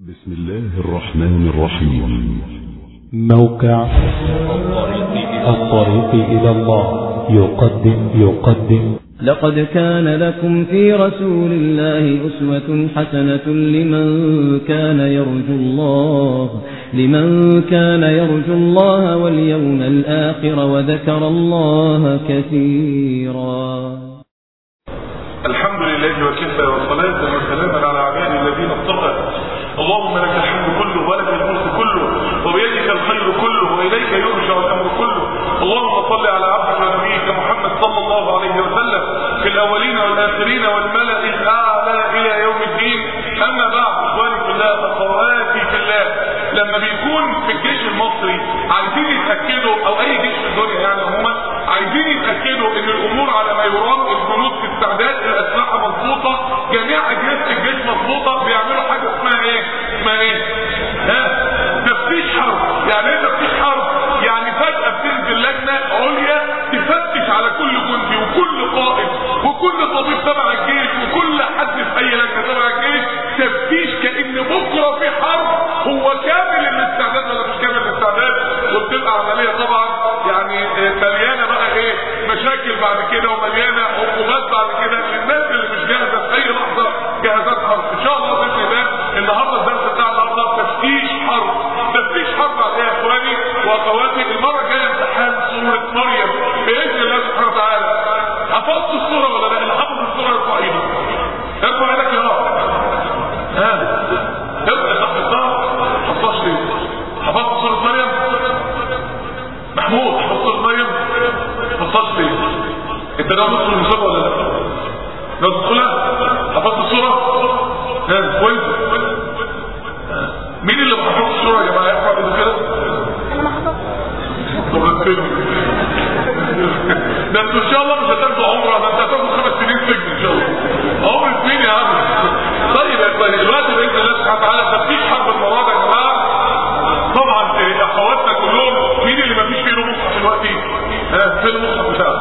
بسم الله الرحمن الرحيم. موقع الطريق إلى الله. يقدم يقدم. لقد كان لكم في رسول الله أسوة حسنة لمن كان يرجو الله لمن كان يرجو الله واليوم الآخر وذكر الله كثيرا. الحمد لله وكفى وصلاة وسلاما على عباده الذين اصطفى. اللهم لك الحمد كله ولك الملك كله وبيدك الخير كله وإليك يرجع الأمر كله. اللهم صل على عبدك ونبيك محمد صلى الله عليه وسلم في الأولين والآخرين والملأ الأعلى إلى يوم الدين. أما بعد إخواني في الله أخواتي في الله. لما بيكون في الجيش المصري عايزين يتأكدوا أو أي جيش في الدنيا يعني عموما عايزين يتأكدوا إن الأمور على ما يرام الجنود في استعداد الأسلحة مظبوطة جميع أجهزة الجيش مظبوطة بيعملوا حاجة إيه اسمها إيه؟ ها؟ تفتيش حرب. يعني إيه تفتيش حرب؟ يعني فجأة بتنزل لجنة عليا تفتش على كل جندي وكل قائد وكل طبيب تبع الجيش وكل حد في أي لجنة تبع الجيش. تفتيش كأن بكرة في حرب. هو كامل الاستعداد ولا مش كامل الاستعداد؟ وبتبقى عملية طبعا يعني مليانة بقى إيه؟ مشاكل بعد كده ومليانة عقوبات بعد كده. للناس اللي مش جاهزة في أي لحظة حرب إن شاء الله بإذن الله النهارده الدرس بتاع النهارده تفتيش حرب تفتيش حرب يا اخواني واخواتي المرة الجاية امتحان سورة مريم بإذن الله سبحانه وتعالى. حفظت السورة ولا لا؟ حفظ السورة يرفع ايده ارفع إيدك يا رب. ها ابقى حفظتها حفظتش ليه؟ حفظت سورة مريم؟ محمود حفظت سورة مريم؟ حفظتش ليه؟ أنت ناوي تدخل المسابقة ولا لا؟ ناوي تدخلها؟ حفظت السورة ها كويس مين اللي ما حفظش السورة يا جماعة يرفع ايده كده طب ربنا ده أنتوا إن شاء الله مش هتاخدوا عمرة ده أنت هتاخدوا خمس سنين سجن إن شاء الله عمر سنين يا عم طيب يا إخواني دلوقتي بإذن الله سبحانه وتعالى تفتيش حرب المراد يا جماعة طبعا إيه، اخواتنا كلهم مين اللي ما فيش فيه مصحف دلوقتي؟ ها فين المصحف بتاعه؟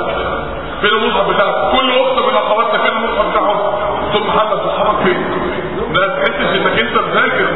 فين المصحف بتاعه؟ كل أخت من أخواتنا فين المصحف بتاعهم؟ ثم محمد اصحابك فين؟ ده تحسش إنك أنت مذاكر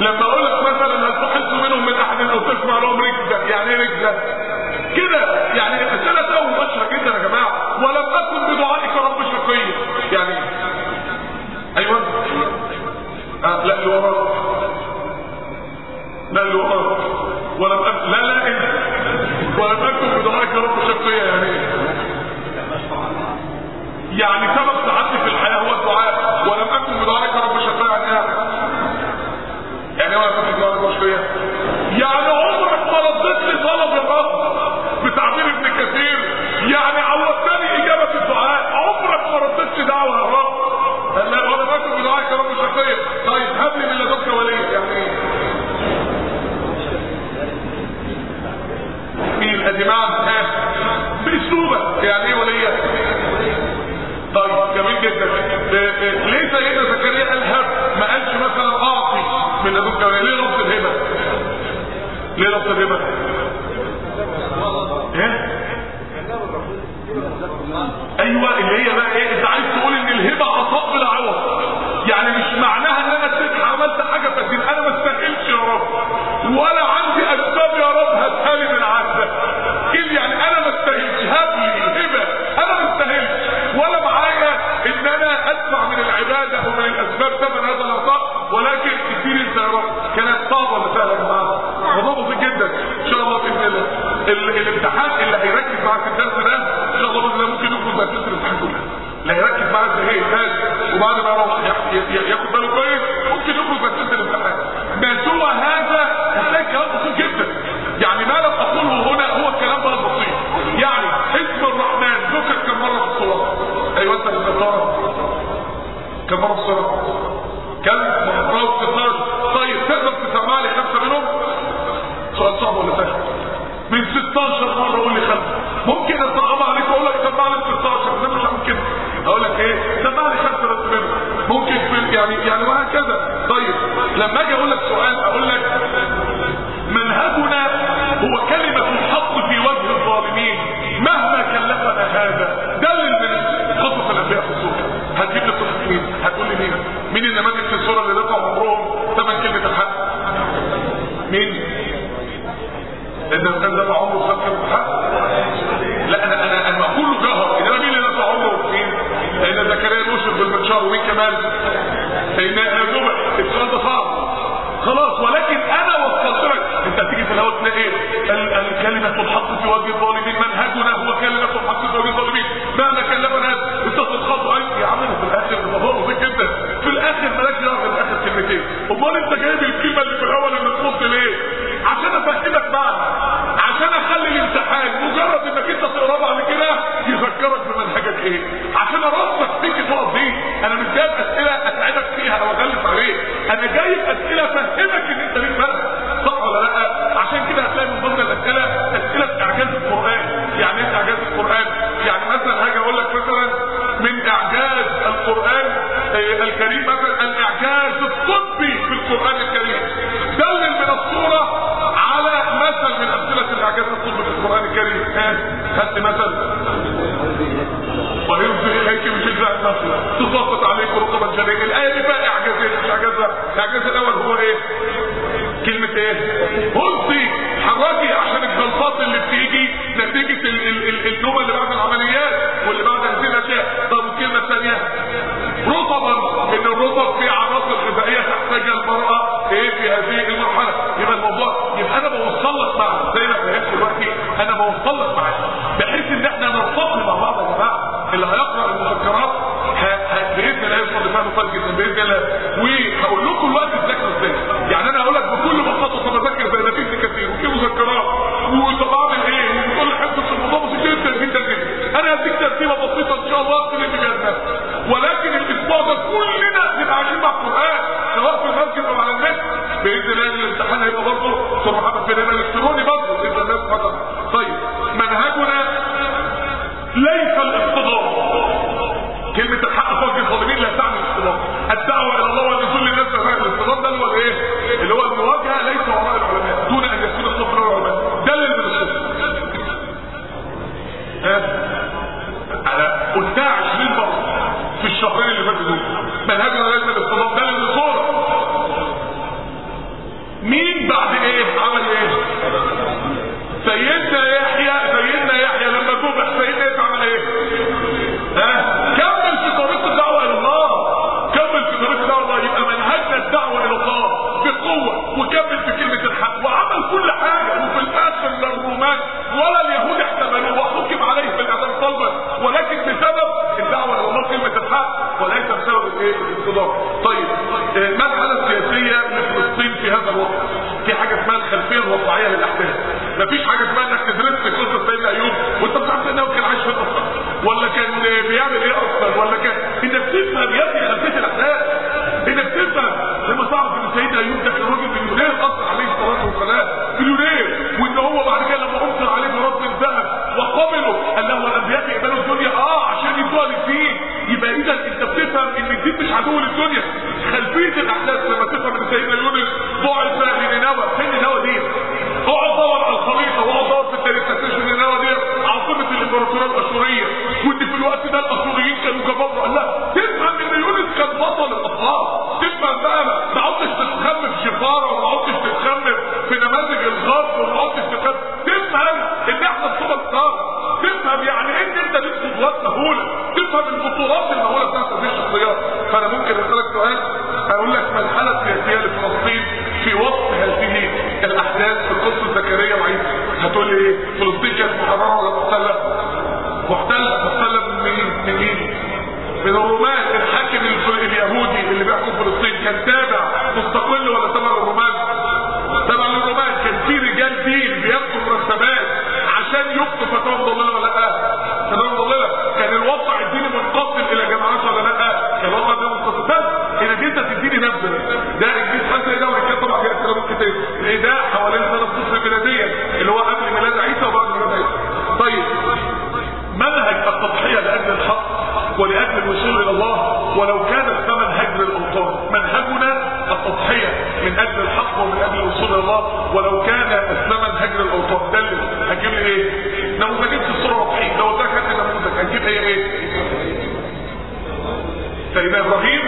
لما أقول لك مثلا هل تحس منهم من أحد أو تسمع لهم رجلك يعني إيه رجلك؟ ولأجل الوصول إلى الله ولو كان الثمن هجر الأوطان. منهجنا التضحية من أجل الحق ومن أجل الوصول إلى الله. ولو كان الثمن هجر الأوطان. دلل هجيب لي إيه؟ نموذجين في الصورة واضحين لو ده كانت النموذج هجيب هي إيه؟ سيدنا إبراهيم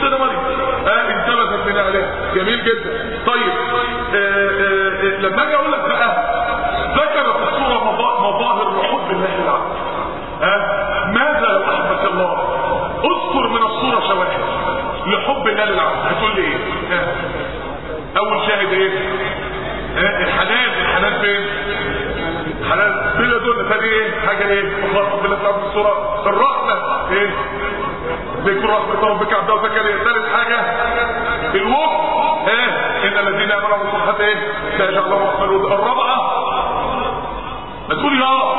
سيدنا مريم آه انتبهت من إعلام جميل جدا. طيب آه،, آه آه لما أجي أقول لك بقى ذكر في الصورة مظاهر حب الله العبد ها آه، اذكر من الصورة شواهد لحب الله للعبد. هتقول لي إيه؟ أول شاهد إيه؟ الحلال. الحلال فين؟ حلال بلا دون ثاني إيه؟ حاجة إيه؟ الله ربنا تعب الصورة الرحمة إيه؟ بيكون رحمة ربك عبد الله ثالث حاجة الوقت. إيه إن الذين آمنوا بالصحة إيه؟ سيجعلهم الله الرابعة هتقول يا يا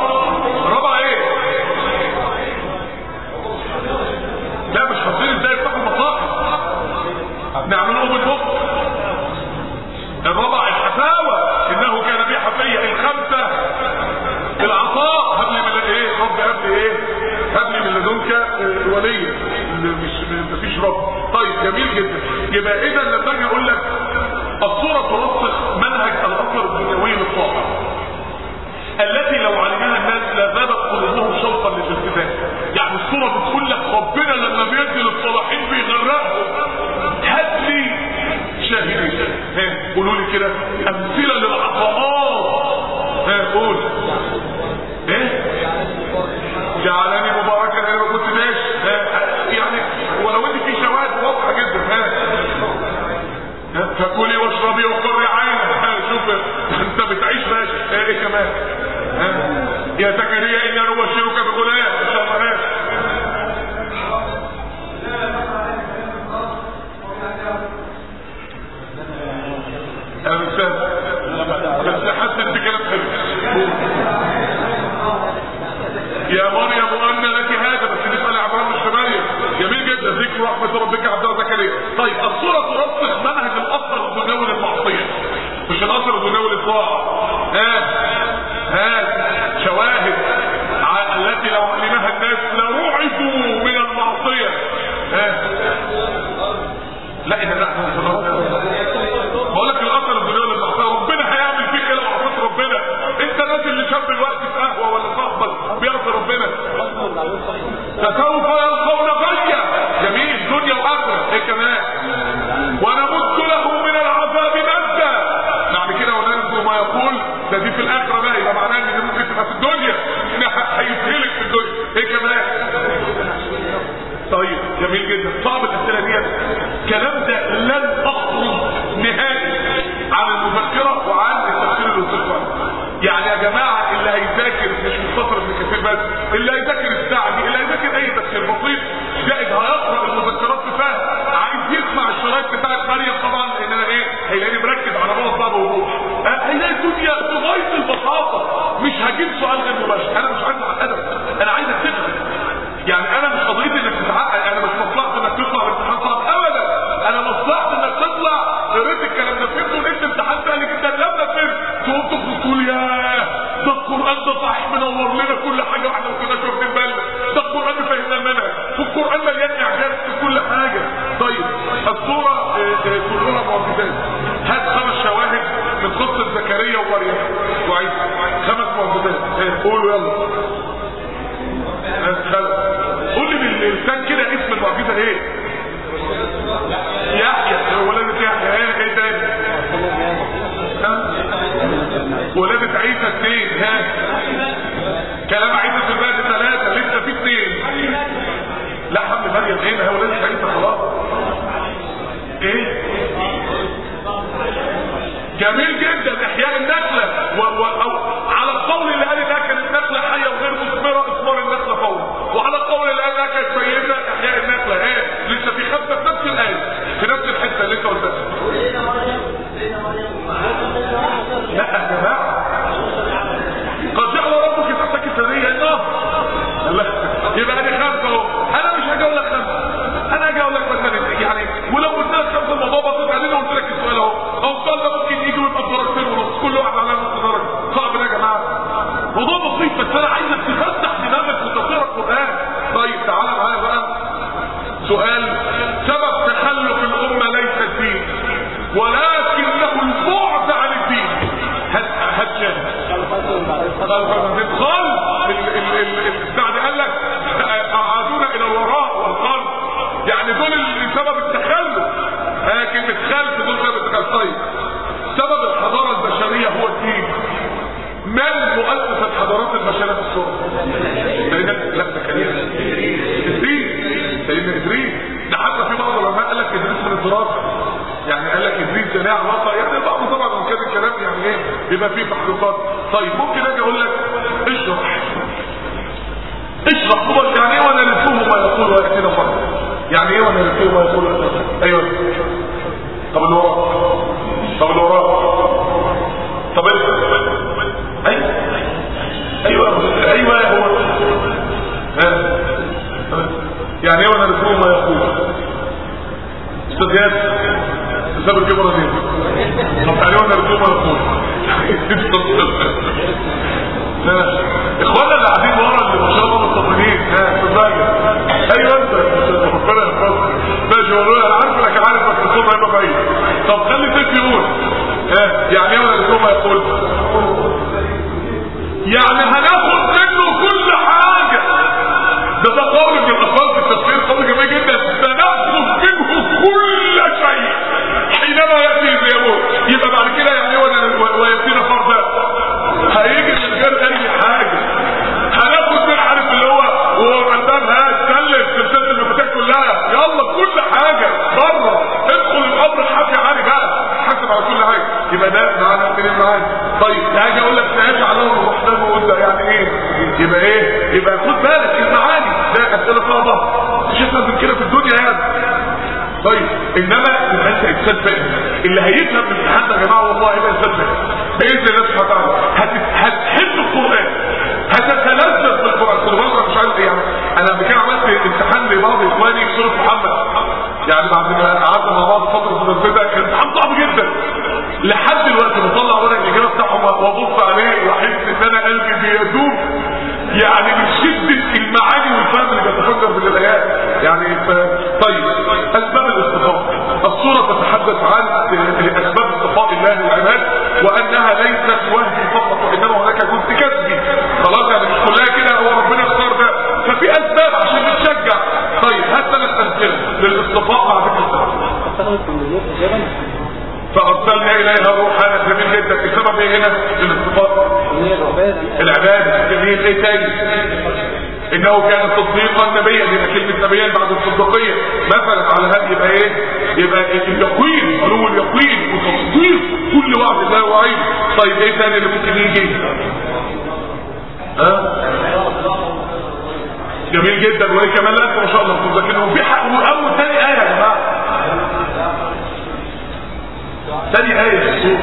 رب إيه؟ هات لي من لدنك آه، وليا مش مفيش رب. طيب جميل جدا. يبقى اذا لما أجي أقول لك الصورة ترسخ منهج الاثر الدنيوي للطاعه التي لو علمها الناس لذابت قلوبهم شوقا للارتداد يعني الصورة بتقول لك ربنا لما بيدي للصالحين بيغرقهم. هات لي شاهدين قولوا لي كده. أمثلة للعطاءات ها قول. جعلني مباركا أنا ما كنت ماشي. يعني ولو ان في شواهد واضحة جدا ها. فكلي واشربي وقري عينك شوف انت بتعيش ماشي. إيه كمان؟ يا زكريا إني أنا أبشرك الصورة ترسخ منهج الأثر الدنيوي للمعصيه مش الأثر الدنيوي للطاعه ها ها شواهد التي لو علمها الناس لرعبوا من المعصية. ها لا اذا لا بقول لك الأثر الدنيوي للمعصيه ربنا هيعمل فيك كده وعصيت ربنا. أنت نازل لشاب الوقت في قهوة ولا صاحبك بيعصي ربنا. فسوف يلقون غيا جميل. دنيا وآخرة. إيه كمان؟ ونمد له من العذاب مدا. بعد كده وننزل ما يقول ده دي في الآخرة بقى يبقى معناه إن دي ممكن تبقى في الدنيا. ان هيسهلك في الدنيا. إيه كمان؟ طيب جميل جدا. صعب الأسئلة دي. الكلام ده لن أخرج نهائي عن المذكرة وعن التفسير الاستقرار يعني يا جماعة اللي هيذاكر مش مختصر ابن كثير بس اللي هيذاكر الساعة دي اللي هيذاكر أي تفسير بسيط زائد هيقرأ المذكرات في فهم عايز الشرايط بتاعت مريم طبعا لأن أنا إيه هيلاقيني مركز على بقى بوضوح أه، هيلاقي الدنيا بغايه البساطة. مش هجيب سؤال غير مباشر. أنا مش عايز اعقدك أنا عايزك تفهم يعني أنا مش قضيتي إنك تتعقد أنا مش مصلحتي إنك تطلع بامتحان صعب ابدا. أنا مصلحتي إنك تطلع. قريت الكلام ده فهمت ولقيت امتحان سهل جدا لما فهمت تقوم تخرج تقول ياه ده القرآن ده صحيح منور لنا كل حاجة وإحنا ما كناش واخدين بالنا ده القرآن فهمنا المنهج والقرآن مليان اعجاز في كل حاجة. طيب الصورة آه، آه، كلها معجزات هات خمس شواهد من قصة زكريا ومريم. وعيسى خمس معجزات آه، قولوا يلا. قول لي باللسان كده اسم المعجزة إيه؟ يحيى. ولادة يحيى. إيه تاني؟ ولادة عيسى اثنين. ها؟ كلام عيسى في البلد ثلاثة لسه في اثنين. لا حمل مريم. إيه ما هي ولادة عيسى خلاص إيه جميل جدا يعني بعد ما قعدنا مع بعض فترة متفرده كان امتحان صعب جدا. لحد دلوقتي بطلع ورق الإجابة بتاعهم وأبص عليه وأحس إن أنا قلبي بيدوب يعني من شده المعاني والفهم اللي بيتفجر من الآيات. يعني ف... طيب أسباب الاصطفاء الصورة تتحدث عن أسباب اصطفاء الله للعباد وأنها ليست وهم فقط وإنما هناك جزء كسبي. خلاص يعني مش كلها كده هو ربنا اختار ده. ففي أسباب امثله للاصطفاء مع ذكر الصفات فأرسلنا إليها روحنا جميل جدا بسبب إيه هنا للاصطفاء العباده جميل إيه تاني إنه كان تصديقا نبيا يبقى كلمة نبيا بعد الصديقيه مثلا على هذا يبقى إيه؟ يبقى اليقين علو اليقين وتصديق كل وعد الله وعيد طيب إيه تاني اللي ممكن يجي؟ ها؟ جميل جدا وايه كمان أنتوا ما شاء الله. مذاكرين وفي حق واول ثاني آية يا جماعة. ثاني آية في السوره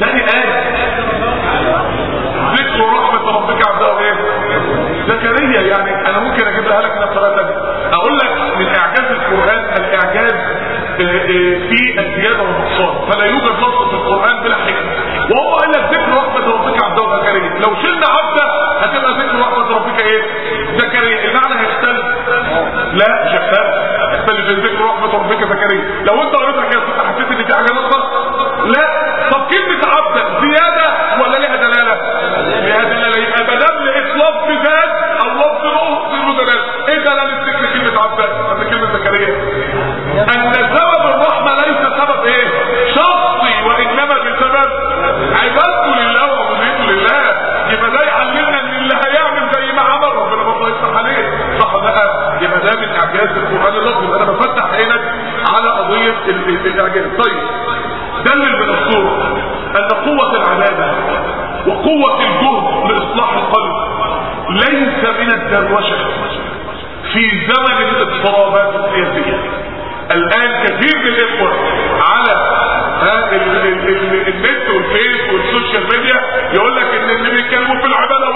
ثاني آية. ذكر رحمة ربك عبده إيه زكريا يعني أنا ممكن اجيبها لك من بطريقه ثانية أقول لك من إعجاز القرآن الإعجاز في الزيادة والنقصان. فلا يوجد لفظ في القرآن بلا حكمة. وهو قال لك ذكر رحمة ربك عبده زكريا لو شلنا عبده هتبقى ذكر رحمه ربك إيه؟ زكريا. المعنى هيختلف. لا مش هيختلف. في ذكر رحمة ربك زكريا. لو أنت قريتها كده حسيت ان في حاجة ناقصه لا. طب كلمه عبده زيادة ولا ليها دلالة؟ ليها دلالة. يبقى ما دام لقيت لفظ ذات أو لفظ له له دلالة. إيه دلاله ذكر كلمة عبده قبل كلمة زكريا. أن سبب الرحمة ليس سبب إيه؟ بقى يبقى ده من اعجاز القرآن اللفظي أنا بفتح عينك على قضية الإعجاز. طيب دلل من الصورة أن قوة العبادة وقوة الجهد لإصلاح القلب ليس من الدروشة في زمن الاضطرابات السياسيه الآن كثير من الإخوة على النت والفيس وال social media يقول لك إن اللي بيتكلموا في العبادة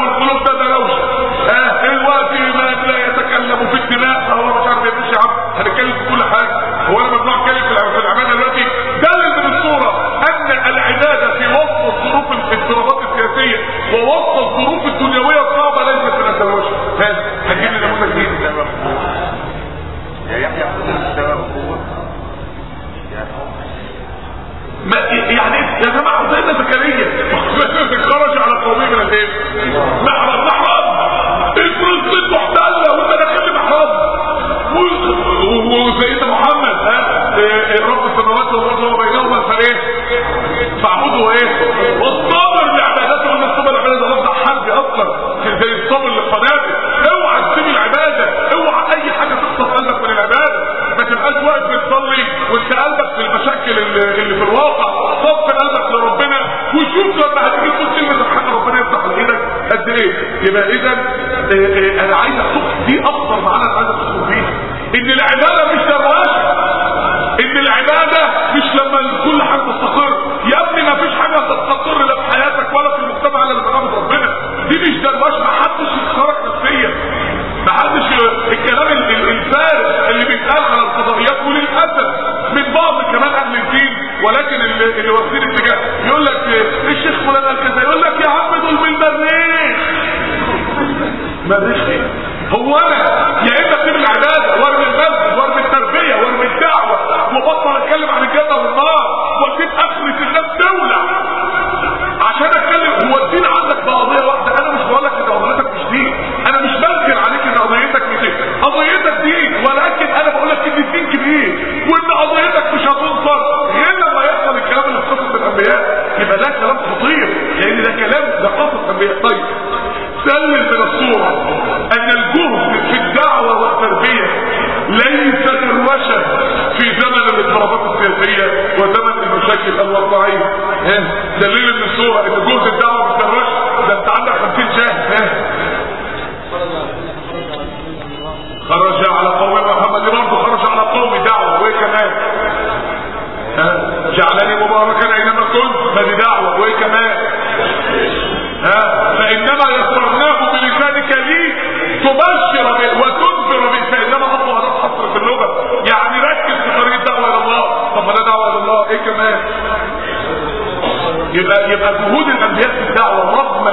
يبقى يبقى جهود الأنبياء في الدعوة رغم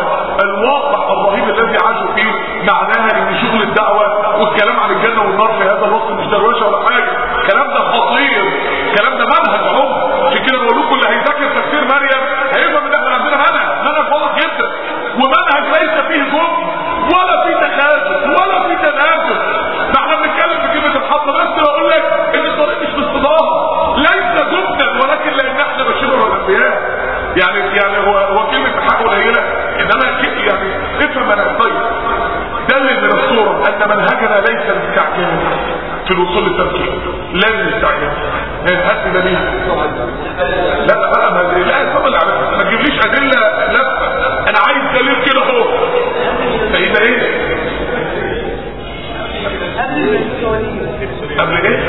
الواقع الرهيب الذي عاشوا فيه معناها إن شغل الدعوة والكلام عن الجنة والنار في هذا الوقت مش دروشه ولا حاجة. الكلام ده خطير الكلام ده منهج عمر عشان كده بقول لكم اللي هيذاكر تفسير مريم هيفهم إن إحنا عندنا منهج منهج واضح جدا. ومنهج ليس فيه ظلم ولا فيه تخاذل ولا فيه تنازل ده إحنا بنتكلم في كلمه الحق بس بقول لك ان الطريق مش باستضافه ليس ضدا ولكن لأن إحنا بشر الانبياء يعني يعني هو هو كلمة حق قليلة إنما يعني افهم أنا طيب. دلل من الصورة أن منهجنا ليس الاستعجال في الوصول للتفكير. لا الاستعجال هات لي دليل. لا لا بقى لا على- ما تجيبليش أدلة. لا أنا عايز دليل كده أهو. فايه إيه؟ قبل إيه؟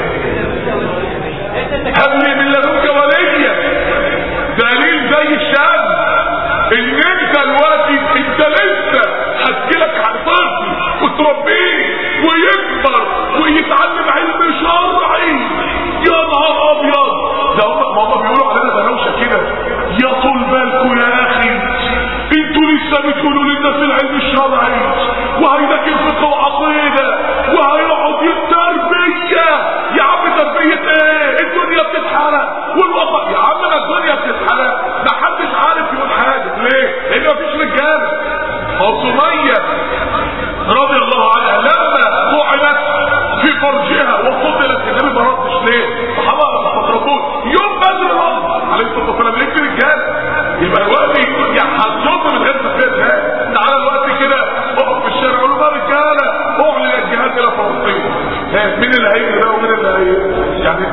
هب من لدنك دليل زي الشاب إن أنت دلوقتي أنت لسه هتجيلك عن طفل وتربيه ويكبر ويتعلم علم شرعي. يا نهار أبيض. ده هم ما هم بيقولوا علينا بنوشة كده. يا طول بالكم يا أخي. أنتوا لسه بتقولوا للناس العلم الشرعي. وهيذاكر فقه وعقيده وهيقعد التربيه يا عم تربية بتتحرق والوطن يا عم الدنيا بتتحرق ما حدش عارف يقول حاجة. ليه؟ لأن مفيش رجالة. سميه رضي الله عنها لما طعنت في فرجها وقتلت النبي ما ردش ليه؟ صحابه ما تردوش يوم بدر رد عليه الصلاة والسلام. ليه في رجاله يبقى الوقت يعني هتشوف من غير تفكير تعالى الوقت كده اقف في الشارع. قول له رجالة. اعلن الجهاد إلى ها، مين اللي هيجي ده ومين اللي هي يعني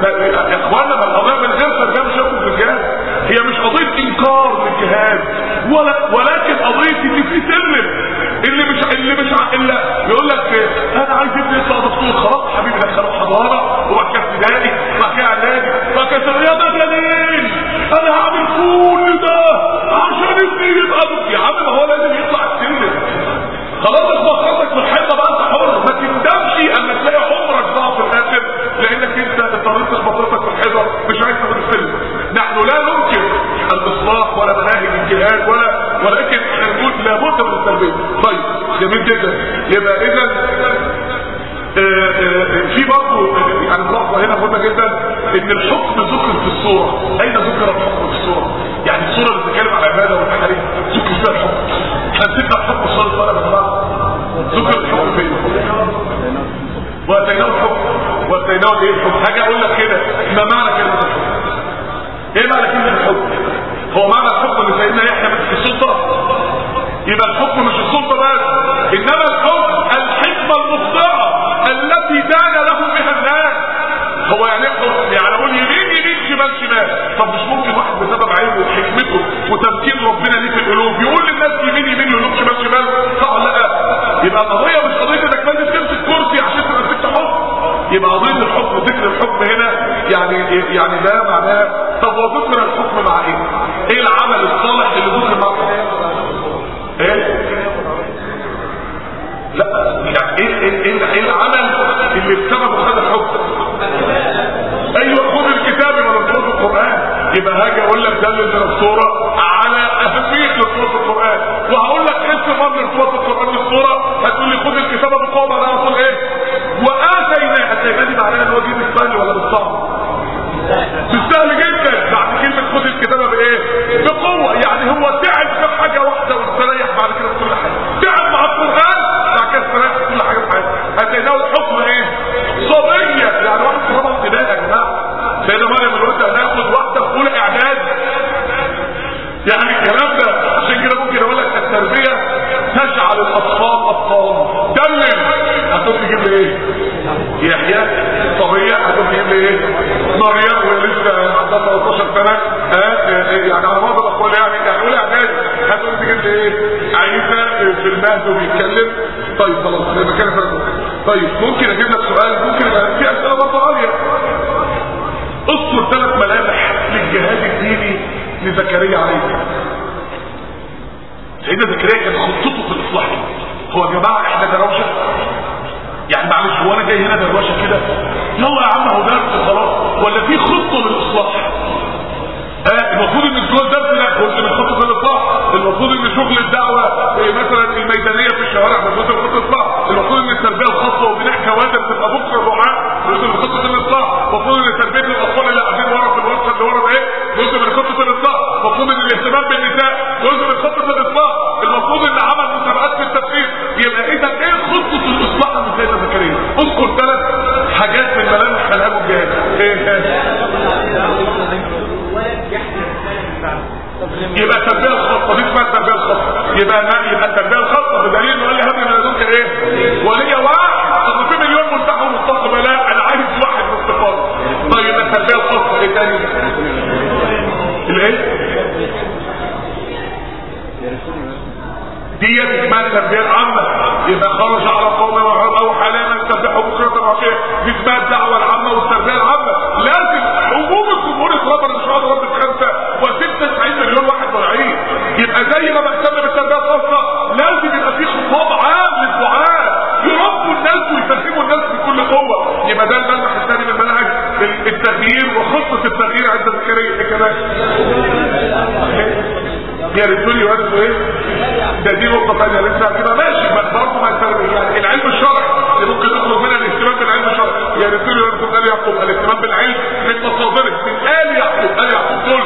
يا اخوانا ما القضية من غير مش هيكون في الجهاد هي مش قضية إنكار للجهاد ولا ولكن قضية إن في سلم. اللي مش اللي مش الا يقول لك أنا عايز ابني يطلع دكتور خلاص حبيبي دخله حضارة. وبعد كده ابتدائي وبعد كده اعدادي وبعد كده رياضة أنا هعمل كل ده عشان ابني يبقى. يا عم ما هو لازم يطلع السلم. خلاص اخبط راسك في الحيطه بقى انت حر ما تندمش اما تلاقي عمرك ضاع في الآخر لانك انت اضطريت تخبط راسك في الحيطه مش عايز تاخد السلم نحن لا ننكر الاصلاح ولا مناهج الجهاد ولا ولكن إحنا نقول لابد من التربيه طيب جميل جدا يبقى اذا في برضه يعني ملاحظه هنا مهمة جدا إن الحكم ذكر في الصورة. أين ذكر الحكم في الصورة؟ يعني الصورة اللي بتتكلم على العباده والتحريم ذكر فيها الحكم. إحنا نسيبنا الحكم الصلاه يا جماعة. ذكر الحكم فين؟ وأتيناه الحكم. وأتيناه إيه الحكم؟ حاجة أقول لك كده. ما معنى كلمة الحكم؟ إيه معنى كلمة الحكم؟ هو معنى الحكم إن سيدنا يحيى مسك السلطة؟ يبقى الحكم مش السلطة بس. إنما الحكم الحكمة المخطئه التي دان له بها الناس. هو يعني يعني أقول يمين يمين شمال شمال طب مش ممكن واحد بسبب علمه وحكمته وتمكين ربنا ليه في القلوب يقول للناس يمين يمين يقول شمال شمال صح لا يبقى القضية مش قضية إنك لازم تمسك كرسي عشان تبقى مسكت حكم يبقى قضية الحكم ذكر الحكم هنا يعني يعني ده معناه طب هو ذكر الحكم مع إيه؟ إيه العمل الصالح اللي ذكر مع إيه؟ لا يعني إيه إيه إيه, إيه العمل اللي بسببه خد الحكم؟ أيوه خد الكتاب من خد القرآن. يبقى هاجي أقول لك دلل من الصورة على أهمية لصوره القرآن. وهقول لك إيه استمرار لصوره القرآن للصوره هتقول لي خد الكتاب بقوة أنا أقول إيه؟ واتينا اتينا دي معناها إن هو جه بالسهل ولا بالصعب؟ بالسهل جدا. بعد كلمة خد الكتابة بإيه؟ بقوة. يعني هو تعب في حاجة واحدة واستريح بعد كده في كل حاجة. تعب مع القرآن بعد كده استريح في كل حاجة في حياته. هتلاقيه الحكم إيه صبية يعني واحد في رابعة ابتدائي يا جماعة سيدة مريم الوقت هناخد واحدة في اولى اعداد يعني الكلام ده عشان كده ممكن أقول لك التربية تجعل الاطفال اطفال دلل هتقول تجيب لي إيه يحيى طبيعي هتقول تجيب لي إيه مريم ولسه عندها 13 سنة. ها يعني على بعض الاقوال يعني يعني أولى أعدادي. هتقول تجيب لي إيه عيسى في المهد وبيتكلم طيب خلاص يبقى كده فرق. طيب ممكن أجيب لك سؤال؟ ممكن في اسئله برضه عاليه اذكر ثلاث ملامح للجهاد الديني لزكريا عليه سيدنا زكريا كان خطته في الإصلاح. هو يا جماعة إحنا دروشه يعني معلش هو أنا جاي هنا دروشه كده. يلا يا عم هو درس خلاص ولا في خطة للإصلاح؟ آه المفروض إن الدرس لا جزء من خطه الاصلاح المفروض إن شغل الدعوة إيه مثلا الميدانية في الشوارع ده جزء من خطه الاصلاح المفروض إن التربية الخاصة وبناء كوادر تبقى بكرة الرعاه جزء من خطة الإصلاح. المفروض إن تربية الأطفال اللي قاعدين ورا في الورشه اللي ورا ده إيه؟ جزء من خطة الإصلاح. المفروض إن الاهتمام بالنساء جزء من خطة الإصلاح. المفروض إن عمل مسابقات في التفكير يبقى إذا إيه خطة الإصلاح عند سيدنا زكريا اذكر ثلاث حاجات من ملامح كلام الجهاد يبقى التربيه الخاصه دي اسمها التربيه الخاصه يبقى ما يبقى التربيه الخاصه بدليل انه قال لي هب من لدنك إيه؟ ولي واحد طب في مليون ملتحى ومستقبل لا أنا عايز واحد مستقبل طيب التربيه الخاصه إيه تاني؟ الإيه؟ دي اسمها التربيه العامه يبقى خرج على قوم أو حلاما تسبحوا بكرة وعشيه دي اسمها الدعوه العامه والتربيه العامه لازم عموم الجمهور اتربى إن شاء الله رب خمسه و96 مليون واحد طالعين يبقى زي ما بهتم بالتربية الخاصة لازم يبقى في خطاب عام للدعاء يربوا الناس ويفهموا الناس بكل قوة. يبقى ده المنهج الثاني من منهج التغيير وخطة التغيير عند زكريا كمان يا رسول يوازنوا إيه؟ ده دي نقطة ثانية لسه هتبقى ماشي بس برضه ما يعني العلم الشرعي اللي ممكن نخرج منها الاهتمام بالعلم الشرعي. يا رسول يوازنوا قال يعقوب الاهتمام بالعلم من مصادره من آل يعقوب قال يعقوب دول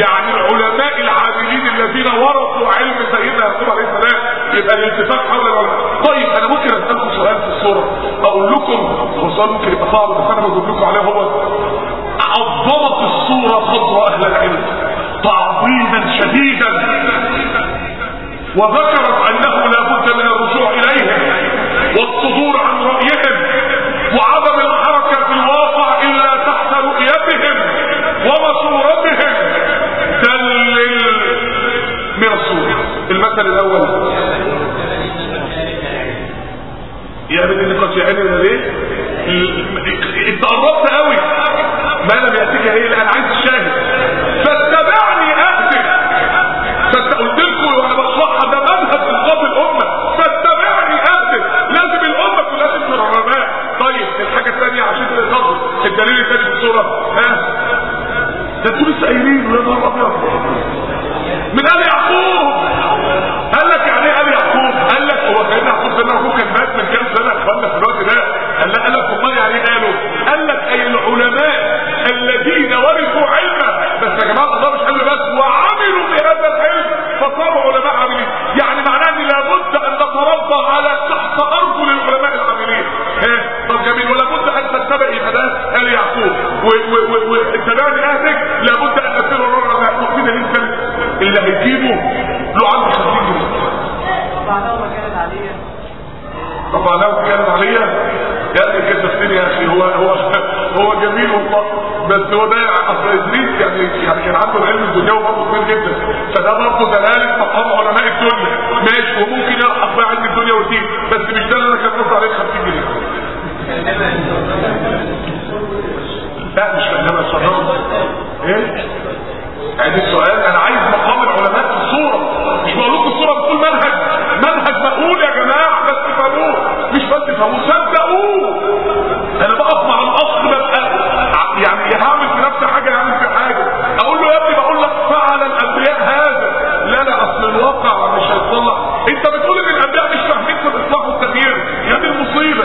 يعني العلماء العاملين الذين ورثوا علم سيدنا يعقوب عليه السلام. يبقى الالتفات حول العلماء. طيب أنا ممكن أسألكم سؤال في الصورة. أقول لكم سؤال ممكن يبقى صعب بس أنا بقول لكم عليه هو عظمت الصورة خطوه أهل العلم. تعظيما شديدا. وذكرت أنه لا بد من الرجوع اليهم والصدور عن رايهم وعدم الحركة في الواقع إلا تحت رؤيتهم ومشورتهم دلل من الصورة المثل الأول. يا ابن النقاش يا عيني ليه؟ انت قربت قوي. ما لم يأتيك إيه الآن. عايز الشاهد ده أنتوا لسه قايلين نهار ابيض من ال يعقوب. قال لك يعني إيه ال يعقوب؟ قال لك هو سيدنا يعقوب سيدنا يعقوب كان مات من كام سنة؟ اخوانا في الوقت ده قال لك قال لك امال يعني إيه قالوا. قال لك أي العلماء الذين ورثوا علما. بس يا جماعة الله مش علم بس وعملوا بهذا العلم فصاروا علماء عاملين. يعني معناه إن لابد أن نتربى على تحت ارجل العلماء العاملين. ها؟ طب جميل ولا بد ان تتبع يبقى ده واتبعني اهلك لابد أن تسير الرجل على يعقوب كده الانسان اللي هيجيبه له عنده 50 جنيه طبعا لو كانت عليا يا أخي كتفتني يا أخي هو هو هو جميل والله. بس هو ده اصل ادريس يعني يعني كان عنده العلم الدنيوي برضه كبير جدا. فده برضه دلالة مقام علماء الدنيا. ماشي وممكن يلحق بقى علم الدنيا والدين بس مش ده اللي أنا كان قصدي عليه 50 جنيه. لا مش فاهم. الصراحه إيه؟ أدي السؤال. أنا عايز مقام العلماء في الصورة. مش بقول لكم الصورة بتقول منهج. منهج مقول يا جماعة بس تفهموه. مش بس تفهموه صدقوه. أنا بقف مع الأصل ببقى يعني هعمل في نفسي حاجة هعمل في حاجة. أقول له يا ابني بقول لك فعل الأنبياء هذا. لا لا أصل الواقع مش هيتصلح أنت بتقول إن الأنبياء مش فاهمين في الإصلاح والتغيير. يا دي المصيبة.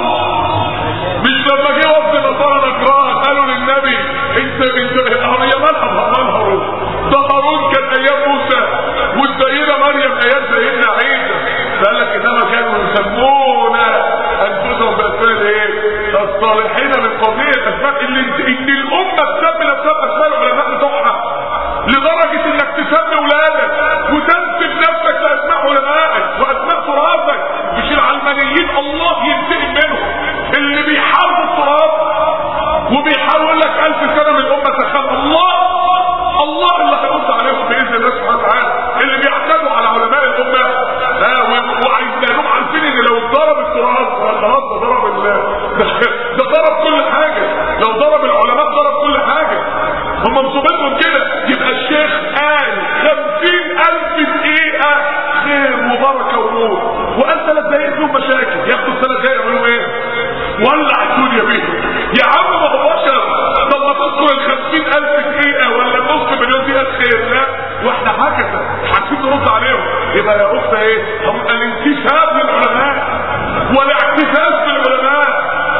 انت انت هي مالها مال هارون ده هارون كان أيام موسى والسيدة مريم أيام سيدنا عيسى. قال لك إنما كانوا يسمون أنفسهم باسماء إيه؟ الصالحين من قضية الاسماء اللي إن الأمة تسمي نفسها باسماء العلماء بتوعها. لدرجة إنك تسمي ولادك وتنسب نفسك لأسماء علمائك وأسماء تراثك. مش العلمانيين الله ينتقم منهم. اللي بيحاربوا التراث وبيحاول لك الف سنة من الامة تخاف الله 50 ألف دقيقة ولا نص مليون دقيقة خير. لا وإحنا هكذا حاسين نرد عليهم. يبقى يا أخت إيه؟ هم الانتساب للعلماء والاعتزاز بالعلماء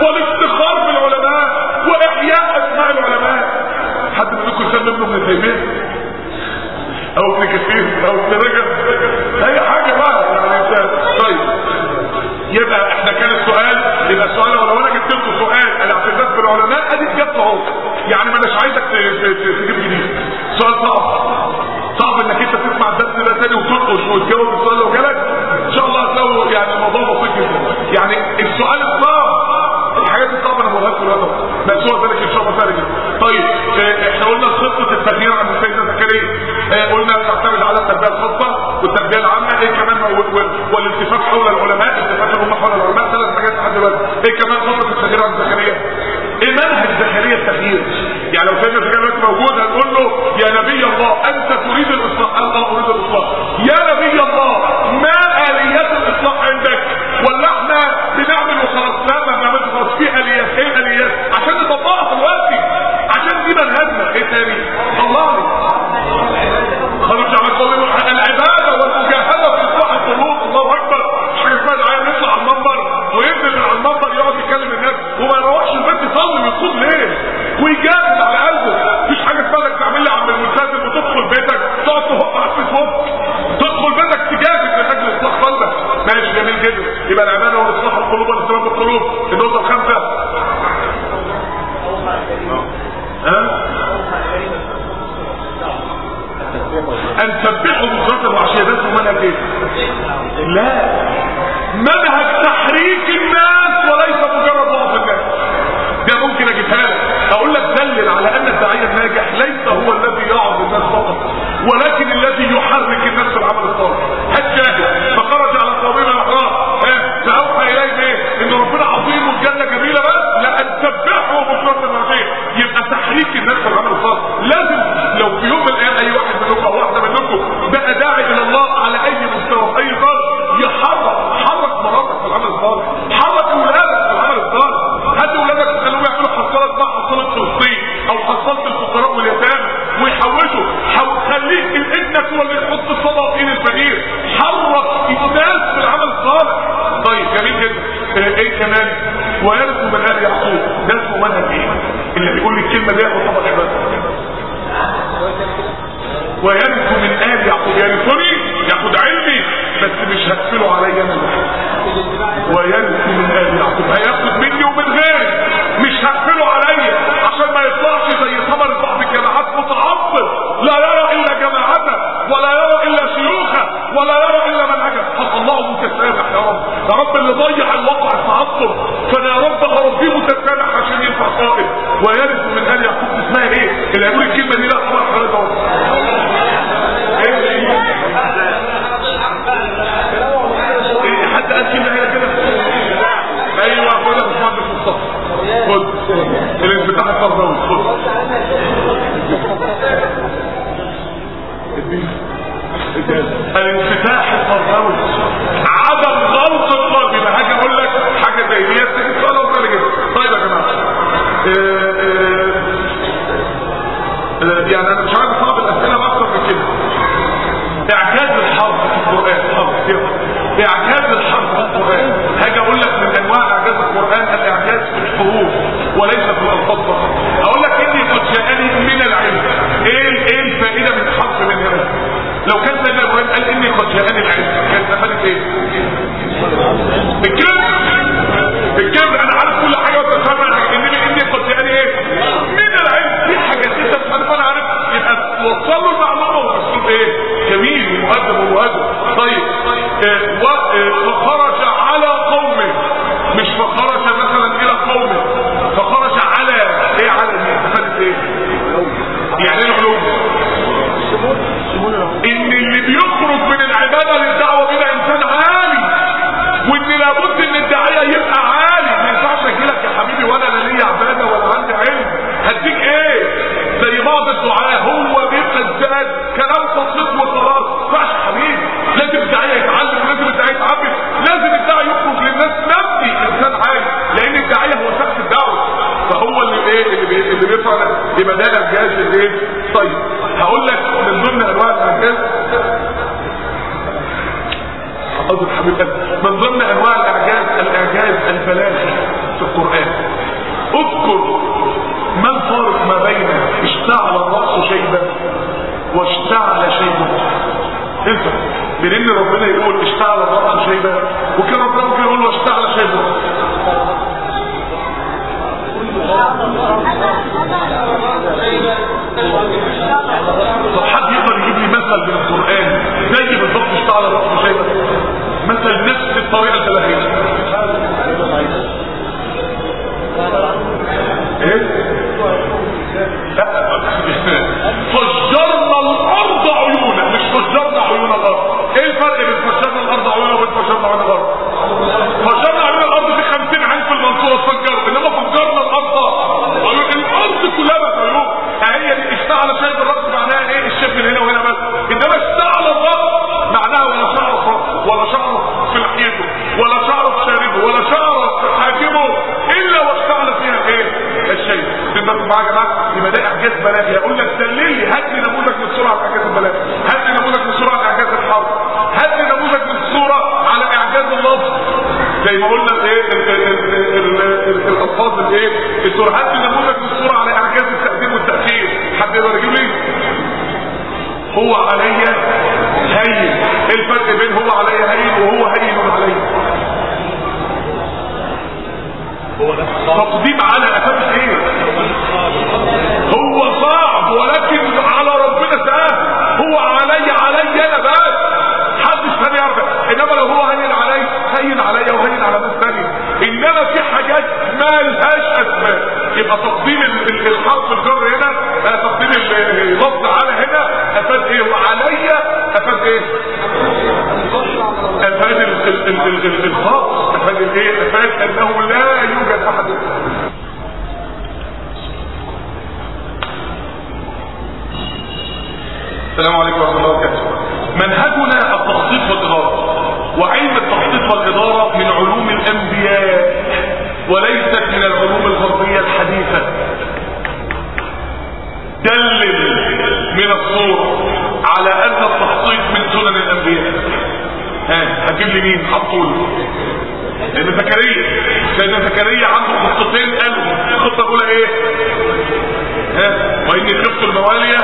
والافتخار بالعلماء وإحياء أسماء العلماء. حد منكم سمى ابن ابن تيمية؟ أو ابن كثير؟ أو ابن رجب؟ أي حاجة بقى يعني طيب. يبقى إحنا كان السؤال يبقى السؤال لو أنا جبت لكم سؤال الاعتزاز بالعلماء أدي اجابته أهو. يعني ما اناش عايزك تجيب جديد. سؤال صعب. صعب إنك أنت تسمع الدرس ده تاني وتنقش وتجاوب السؤال لو جالك. إن شاء الله هتلاقوا يعني الموضوع بسيط جدا. يعني السؤال الصعب. الحاجات الصعبة أنا بقولها لكم دلوقتي مقسومه ذلك إن شاء الله سهل جدا. طيب آه إحنا قلنا خطه التغيير عن السيده زكريا آه قلنا تعتمد على التربية الخاصة والتربية العامة. إيه كمان؟ والاتفاق حول العلماء. الامه حول العلماء. ثلاث حاجات لحد دلوقتي. إيه كمان خطة التغيير عن زكريا منهج زكريا التغيير. يعني لو سيدنا زكريا موجود هنقول له يا نبي الله أنت تريد الإصلاح؟ آه أريد الإصلاح. يا نبي الله ما اليات الإصلاح عندك؟ ولا إحنا بنعمل وخلاص لا ما بنعملش خلاص في اليات إيه اليات عشان نطبقها دلوقتي. عشان دي منهجنا إيه تاني؟ طلع لي خرج على قول وينزل من على المنبر يقعد يكلم الناس وما يروحش البيت يصلي ويقوم ليه ويجاهد على قلبه. مفيش حاجة اسمها إنك تعمل لي عم الملتزم وتدخل بيتك. تقعد تهق على الفيسبوك تدخل بيتك تجاهد من أجل إصلاح قلبك. ماشي جميل جدا. يبقى العباده واصلاح القلوب والاستلام القلوب. النقطة الخامسة. ها؟ أن تسبحوا بكرة وعشية. ده اسمه منهج إيه؟ لا. منهج تحريك الناس وليس مجرد ضعف الناس ده ممكن اجيبها لك أقول لك دلل على أن الداعية الناجح ليس هو الذي يعظ الناس اللي يحط الصدقه في ايد الفقير حرك الناس في العمل الصالح. طيب جميل جدا. إيه كمان؟ ويرث من آل يعقوب. ده اسمه منهج إيه؟ اللي بيقول لي الكلمة دي ياخد طبق عباده ويرث من آل يعقوب. يرثني ياخد علمي بس مش هقفله عليا أنا. ويرث من آل يعقوب. هياخد مني ومن غيري. مش هقفله عليا. عشان ما يطلعش زي ثمر بعض الجماعات متعصب لا يرى إلا جماعته ولا يرى إلا شيوخه ولا يرى إلا منهجه حق الله متسامح يا رب. يا رب اللي ضيع الواقع التعصب. فأنا يا رب اربيه متسامح عشان ينفع قائد ويرث من آل يعقوب اسمها إيه؟ اللي هيقول الكلمة دي لا طبعا اهو إيه حد قال كلمة هنا كده. أيوه خد يا باشمهندس مصطفى. خد. الانفتاح الفرضاوي خد. الانفتاح الفرضاوي عدم غلط يبقى حاجة أقول لك حاجة زي دي. سؤال جدا طيب يا جماعة. آه، آه، آه، يعني أنا مش عارف اصعب الأسئلة أكتر من كده. اعجاز الحرف في القرآن. اعجاز الحرف في القرآن هاجي أقول لك من القران الإعجاز في الحروف وليس في الألفاظ. فقط أقول لك إني قد جاءني من العلم. إيه إيه الفائدة من حرف من هنا؟ لو كان سيدنا إبراهيم قال إني قد جاءني العلم كان زمانك إيه؟ الكذب الكذب أنا عارف كل حاجة وتفهم انما إني قد جاءني إيه؟ من العلم. في حاجات مش عارف أنا عارف. يبقى توصل له المعلومه والرسول إيه؟ جميل ومؤدب ومؤدب طيب. آه، و- آه، على فخرج مثلا إلى قومه. فخرج على إيه على استفادت إيه؟ يعني إيه العلوم؟ إن اللي بيخرج من العبادة للدعوة بيبقى إنسان عالي. وإن لابد إن الداعية يبقى عالي. ما ينفعش أجي لك يا حبيبي وأنا لا ليا عبادة ولا عندي علم. هديك إيه؟ زي بعض الدعاء هو بيبقى ازداد كلام بسيط وخلاص فاش حبيبي لازم الداعيه يتعلم لازم الداعيه يتعبد لازم الداعيه يخرج للناس نفسي انسان عايز لأن الداعيه هو شخص الدعوه فهو اللي إيه اللي بي اللي بيفعل يبقى الانجاز الايه طيب هقول لك من ضمن أنواع الانجاز حضر حبيب. من ضمن أنواع الاعجاز الأعجاز البلاغي في القرآن. اذكر ما الفارق ما بين اشتعل الرأس شيبا واشتعل شيبا. انت إن ربنا يقول اشتعل الرأس شيبا وكان ربنا ممكن يقول واشتعل شيبا. طب حد يقدر يجيب لي مثل من القرآن؟ زي بالظبط اشتعل الرأس شيبا مثل نفس الطريقة البلاغية إيه؟ فجرنا الأرض عيونا مش فجرنا عيون الأرض. إيه الفرق بين فجرنا الأرض عيونا وبين فجرنا عيون الأرض؟ فجرنا عيون الأرض في 50 عين في المنصوره اتفجر انما فجرنا الأرض عيون الأرض كلها بس عيون هي اشتعل شيء الرأس معناها إيه؟ الشيب من هنا وهنا بس. إنما اشتعل الرأس معناها ولا شعر ولا شعر في لحيته ولا شعر في شاربه ولا شعر حاجبه إلا واشتعل فيها إيه؟ الشيء. تبقى معايا يا جماعة؟ يبقى ده إعجاز بلاغي أقول لك دلل لي. هات لي نموذج من سرعه إعجاز البلاغ هات لي نموذج من سرعه إعجاز الحرب. هات لي نموذج زي ما قلنا الايه الألفاظ الايه الصورة هات لي نموذج الصورة على اعجاز التقديم والتاخير حد يقدر يجيب لي؟ هو علي هين. إيه الفرق بين هو علي هين وهو هين علي؟ تقديم على أساس إيه؟ هو صعب ولكن على ربنا سهل هو علي علي أنا بس. محدش تاني يعرف إنما لو هو هين علي هين علي وهين على ناس تاني إنما في حاجات ما لهاش أسباب. يبقى تقديم ال- ال- الحرف الجر هنا آه، تقديم ال- اللفظ على هنا أفاد إيه؟ وعلي أفاد إيه؟ أفاد ال- ال- ال- ال- ال- الخاص أفاد الايه أفاد أنه لا يوجد أحد السلام عليكم ورحمه الله وبركاته منهجنا التخطيط والاداره وعلم التخطيط والاداره من علوم الانبياء وليست من العلوم الغربية الحديثة. دلل من الصورة على أن التخطيط من سنن الأنبياء. ها هتجيب لي مين؟ حطول. لأن زكريا سيدنا زكريا عنده خطتين قالوا. الخطة الأولى إيه؟ ها وإني خفت الموالية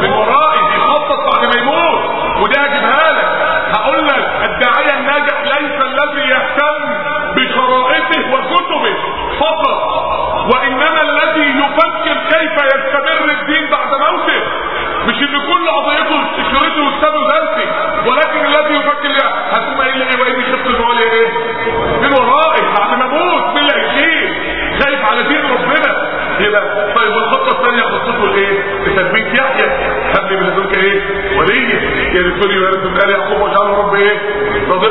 من ورائي بيخطط بعد ما يموت وده هجيبها لك. هقول لك الداعية الناجح ليس الذي يهتم بشرائطه وكتبه فقط. وإنما الذي يفكر كيف يستمر الدين بعد موته مش إن كل قضيته شريطه وكتابه ذاتي ولكن الذي يفكر لا هتقوم قايل إيه واني خفت المواليه إيه؟ من ورائي بعد ما أموت مين اللي هيشيل خايف على دين ربنا. يبقى طيب والخطه الثانية خطته الإيه؟ لتثبيت يحيى هب لي من لدنك إيه؟ وليا يرثني ويرث من ال يعقوب واجعله رب إيه؟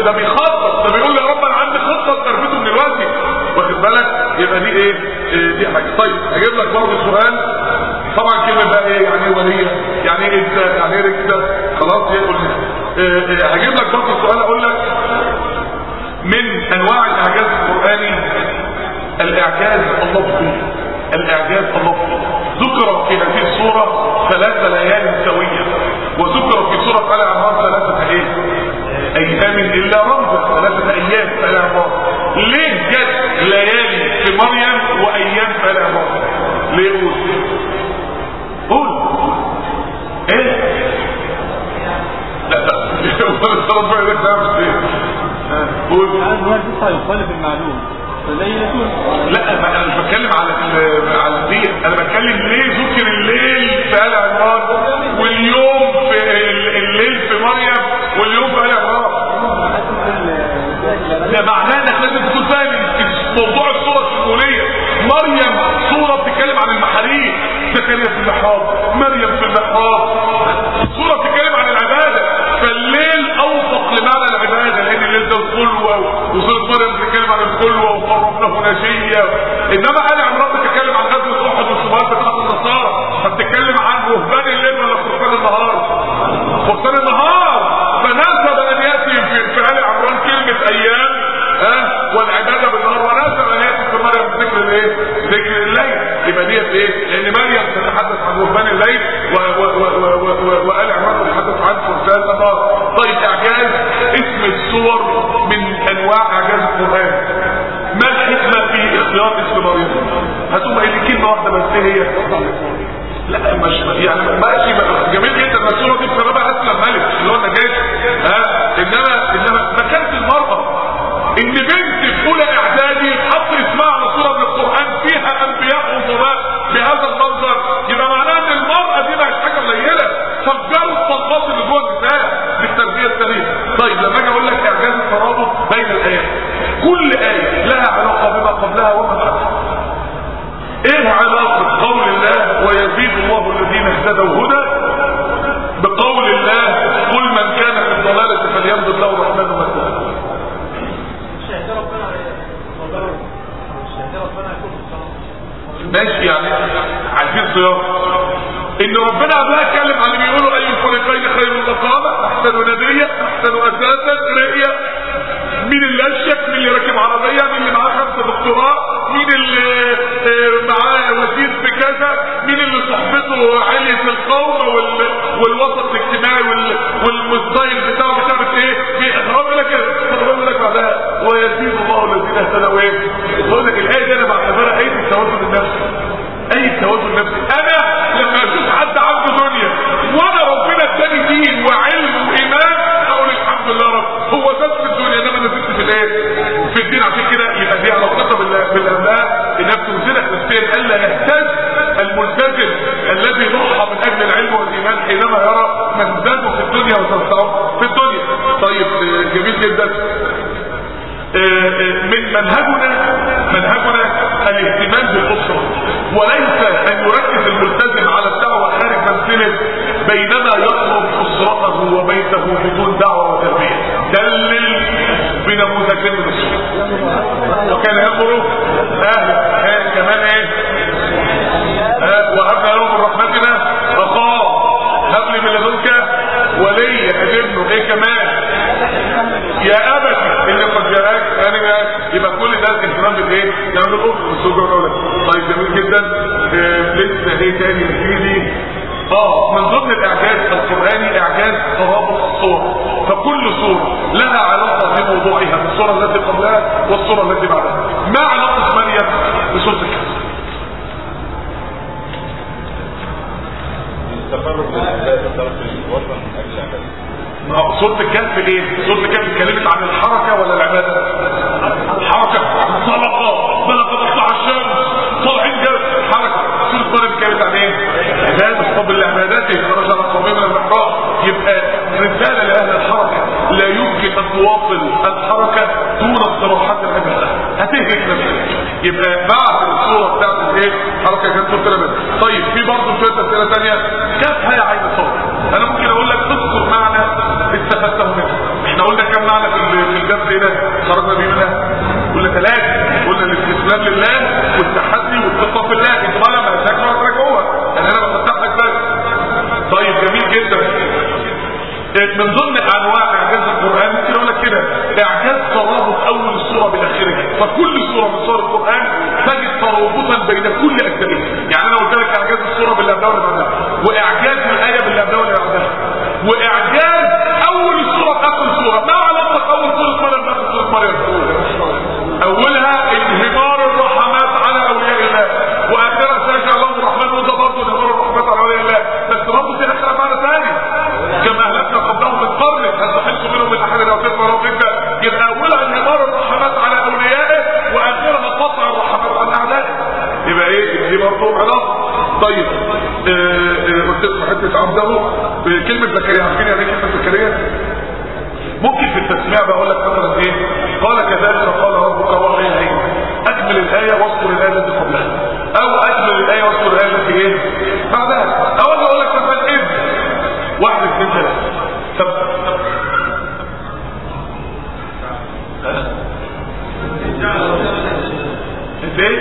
ده بيخطط ده بيقول يا خطه تربيته من دلوقتي واخد بالك؟ يبقى دي إيه؟ إيه دي حاجة. طيب هجيب لك برضه سؤال. طبعا كلمة بقى إيه؟ يعني إيه وليا؟ يعني إيه انت؟ يعني إيه ركده؟ خلاص يقول لي هجيب لك برضه سؤال. أقول لك من أنواع الإعجاز القرآني الإعجاز اللفظي الإعجاز اللفظي ذكر في هذه السورة ثلاث ليال سوية. وذكر في سورة آل عمران ثلاثة إيه أيام إلا رمزا ثلاثة أيام. آل عمران ليه جت ليالي في مريم وأيام في آل عمران ليه قول؟ قول. إيه؟ لا لا. ربنا يدك ده مش إيه قول هذا القصة يخالف المعلوم لا ما أنا مش بتكلم على على الدين. أنا بتكلم ليه ذكر الليل في ال عمران واليوم في ال- الليل في مريم واليوم في ال ده معناه انك لازم تكون فاهم موضوع الصورة الشمولية. مريم صورة بتتكلم عن المحاريب. زكريا في المحراب مريم في المحراب. صورة بتتكلم عن العبادة. فالليل أوفق لمعنى العبادة لأن الليل ده الخلوة وصورة مريم بتتكلم عن الخلوة وقربناه نجيه إنما ال عمران الايه؟ ذكر الليل. يبقى ديت إيه؟ لأن مريم تتحدث عن غربان الليل وقال عمر تتحدث عن فرسان النهار طيب إعجاز اسم السور من أنواع إعجاز القرآن. ما الحكمة في اختيار اسم مريم؟ هتقوم قايل لي كلمة واحدة بس. إيه هي؟ لا مش يعني ماشي جميل جدا. بس الصورة دي بسببها أسلم ملك. اللي هو نجاش ها؟ انما إنما مكانة المرأة. إن بنت في أولى إعدادي حط اسمها على صورة من القران فيها أنبياء وظلماء بهذا المنظر. يبقى معناه إن المرأة دي مش حاجة قليلة. فجروا الطلقات اللي جوه النساء بالتربيه السليمة. طيب لما أجي أقول لك إعجاز الترابط بين الآيات كل آية لها علاقة بما قبلها وما بعدها. إيه علاقة قول الله ويزيد الله الذين اهتدوا هدى؟ بقول الله قل من كان في الضلالة فليمدد له الرحمن مهدا ماشي يعني عايزين صيام. إن ربنا قبلها اتكلم عن بيقولوا أي الفريقين خير الإقامة أحسن نبيه أحسن أساسا رئيه مين اللي اشك مين اللي راكب عربية مين اللي معاه خمسة دكتوراه. مين اللي آه، معاه وزير في كذا؟ مين اللي صحبته عالية في القوم وال... والوسط الاجتماعي وال... والستايل بتاعه؟ بتاعه إيه؟ بيقرب لك بيقرب لك بعدها ويزيد الله الذين اهتدوا إيه؟ بقول لك الايه دي. أنا بعتبرها إيه التوازن النفسي اي التوازن النفسي أنا لما أشوف حد عنده دنيا وأنا ربنا اداني دين وعلم وايمان أقول الحمد لله رب هو بس في الدنيا زدت في الدين عشان كده يبقى دي علاقتها بال- بالابناء إنها بتنزلك نفسيا ألا يهتز الملتزم الذي ضحى من أجل العلم والإيمان حينما يرى من زاده في الدنيا وتنفعه في الدنيا. طيب آه، جميل جدا. آه، آه، من منهجنا منهجنا الاهتمام بالأسرة. وليس أن يركز الملتزم على الدعوة خارج منزله بينما يطلب أسرته وبيته بدون دعوة وتربية. دلل بنموذجين من السنة وكان يامر أهل كان كمان إيه؟ آه، وهبنا له من رحمتنا اخاه هب من لدنك وليا ابنه إيه كمان؟ يا أبتي اللي قد جاءك يعني يبقى كل ده اهتمام بالإيه؟ يعني بالام والزوجه والاولاد طيب جميل جدا آه، لسه إيه تاني يجي آه من ضمن الإعجاز القرآني إعجاز ترابط الصور. فكل صوره لها علاقة بموضوعها الصورة التي قبلها والصورة التي بعدها. ما علاقة مريم بصوره الكهف؟ ما هو سورة الكهف إيه؟ سورة الكهف اتكلمت عن الحركة ولا العبادة؟ الحركة. طلقة بلغ مطلع الشمس طالعين جرس حركة. سورة مريم اتكلمت عن إيه؟ عبادة. طب العبادات خرج على قومين من المحراب. يبقى رسالة لأهل الحركة لا يمكن أن تواصل الحركة دون استراحات العبادة هتهلك نفسك يبقى بعد الصورة بتاعت الإيه؟ حركة كانت العبادة طيب في برضه شوية أسئلة تانية. كيف هي عين الصوت؟ أنا ممكن أقول لك اذكر معنى استفدته منه. إحنا قلنا كم معنى في ال- في الدرس هنا؟ خرجنا بيه منها قلنا ثلاثة قلنا الاستسلام لله والتحدي والثقة في الله. انت بقى لما تذاكر هتراك جوه يعني أنا بفتح لك بس. طيب جميل جدا. من ضمن أنواع إعجاز القرآن كده. اعجاز ترابط أول السوره باخرها فكل سوره من سور القرآن تجد ترابطا بين كل اجزائها يعني أنا قلت لك إعجاز السوره باللي قبلها واللي بعدها وإعجاز الآية باللي قبلها واللي بعدها وإعجاز أول السوره بآخر سوره ما علاقه أول سوره مريم بآخر سوره مريم؟ أولها انهمار الرحمات على أولياء الله. وآخرها سيجعل الله الرحمن وده برضه انهمار الرحمات على أولياء الله. بس برضه في اخرها معنى ثاني كما أهلكنا قرن هل تحس منهم من أحد أو تسمع ربك يبقى اولها انهمار الرحمات على أوليائه واخرها قطع الرحمات عن أعدائه. يبقى إيه؟ دي برضه علاقه طيب آه، آه، قلت لكم حتة عبده كلمه زكريا. عارفين يعني إيه كلمة زكريا؟ ممكن في التسميع بقول لك مثلا إيه؟ قال كذلك قال ربك اليه اكمل الآية واذكر الآية التي قبلها. أو اكمل الآية واذكر الآية التي إيه؟ بعدها. أو أجي أقول لك مثلا اذ واحد اثنين ثلاثة إزاي؟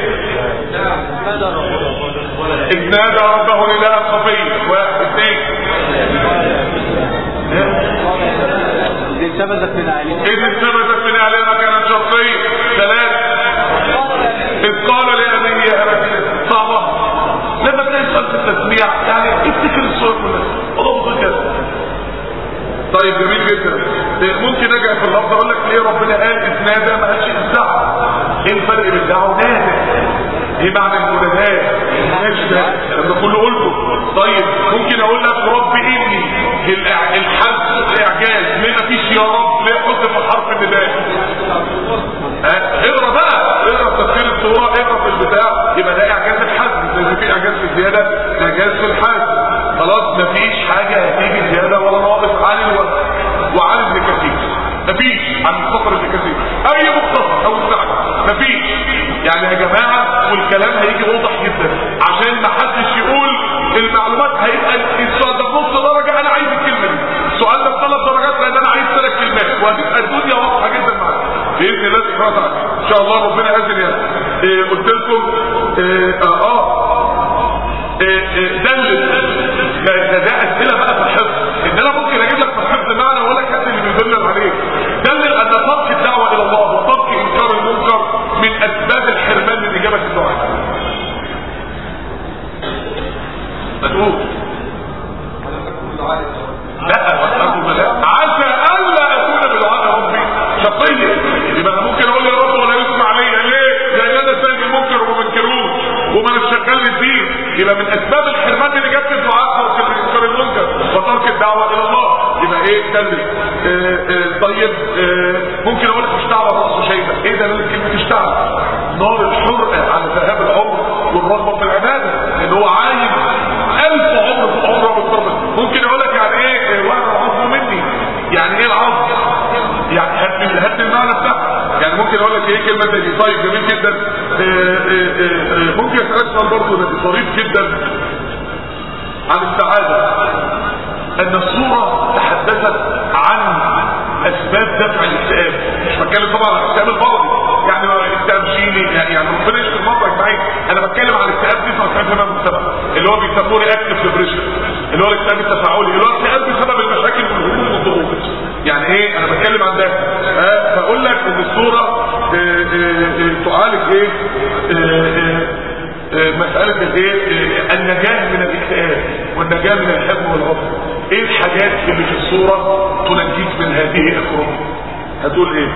إذ نادى ربه نداء خفي واحد اثنين دي ثبتت من عليه إذ انتبذت من أهلها كانت شخصية ثلاث إذ قال لأبيه يا أبت صعبة لما تلاقي في التسميع يعني افتكر الصور كلها. الله كده طيب جميل جدا. ممكن أجي في اللفظ أقول لك ليه ربنا قال إذ نادى ما قالش إذ إيه الفرق بين دعا ونادى إيه معنى المنادات ده لما كله قلته. طيب ممكن أقول لك رب الإع- الحذف الإعجاز. ليه مفيش يا رب. ليه حط في حرف النداء؟ اقرأ بقى. اقرأ في تفسير الصورة. اقرأ في البتاع. يبقى ده إعجاز زي ما في إعجاز في الزيادة ده إعجاز في الحذف خلاص مفيش حاجة هتيجي زيادة ولا ناقص عن الوقت وعن ابن كثير مفيش عن مختصر ابن كثير أي مختصر أو مفيش يعني يا جماعة والكلام هيجي واضح جدا. عشان ما حدش يقول المعلومات هيبقى السؤال ده بنص درجة أنا عايز الكلمة دي. السؤال ده بثلاث درجات لأن أنا عايز ثلاث كلمات. وهتبقى الدنيا واضحة جدا معاك. بإذن الله سبحانه وتعالى. إن شاء الله ربنا يأذن يعني إيه قلت لكم إيه آه, آه إيه إيه دلل ده, ده أسئلة بقى في الحفظ. إن أنا ممكن أجيب لك في الحفظ معنى ولا كاتب اللي بيدلل عليه. دلل أن ترك الدعوة إلى الله وترك إنكار المنكر من أسباب الحرمان من إجابة الدعاء. لا عسى ألا أكون بدعاء ربي. شقيا يبقى أنا ممكن أقول يا رب ولا يسمع ليا ليه؟ لأن أنا سايب المنكر وما بنكروش وما أنا شغال للدين يبقى من أسباب الحرمان من إجابة الدعاء ترك إنكار المنكر وترك الدعوة إلى الله. يبقى آه آه طيب آه ممكن أقول لك اشتعل رأسه شيبة إيه ده؟ كلمة اشتعل؟ نار الحرقة على ذهاب العمر والرغبة في العبادة إن هو عايز ألف عمر في عمره بالضبط ممكن أقول لك يعني إيه؟ وأنا العظم مني. يعني إيه العظم؟ يعني هات هات المعنى بتاعها يعني ممكن أقول لك إيه كلمة دي؟ طيب جميل جدا. آه، آه، آه، ممكن أسألك سؤال برضه ظريف جدا. عن السعادة. أن السورة تحدثت عن أسباب دفع الاكتئاب مش بتكلم طبعا عن الاكتئاب الفطري يعني اكتئاب جيني يعني يعني ربنا يشفي المرضى اجمعين أنا بتكلم عن الاكتئاب 99% من المجتمع اللي هو بيسموه reactive depression اللي هو الاكتئاب التفاعلي. اللي هو الاكتئاب بسبب المشاكل والهموم والضغوط. يعني إيه؟ أنا بتكلم عن ده. فاقول لك إن آه، تعالج إيه؟ آه، آه، آه، مسألة الايه النجاة من الاكتئاب والنجاة من الحزن والغضب إيه الحاجات اللي في الصورة تنجيك من هذه الكروب هتقول إيه؟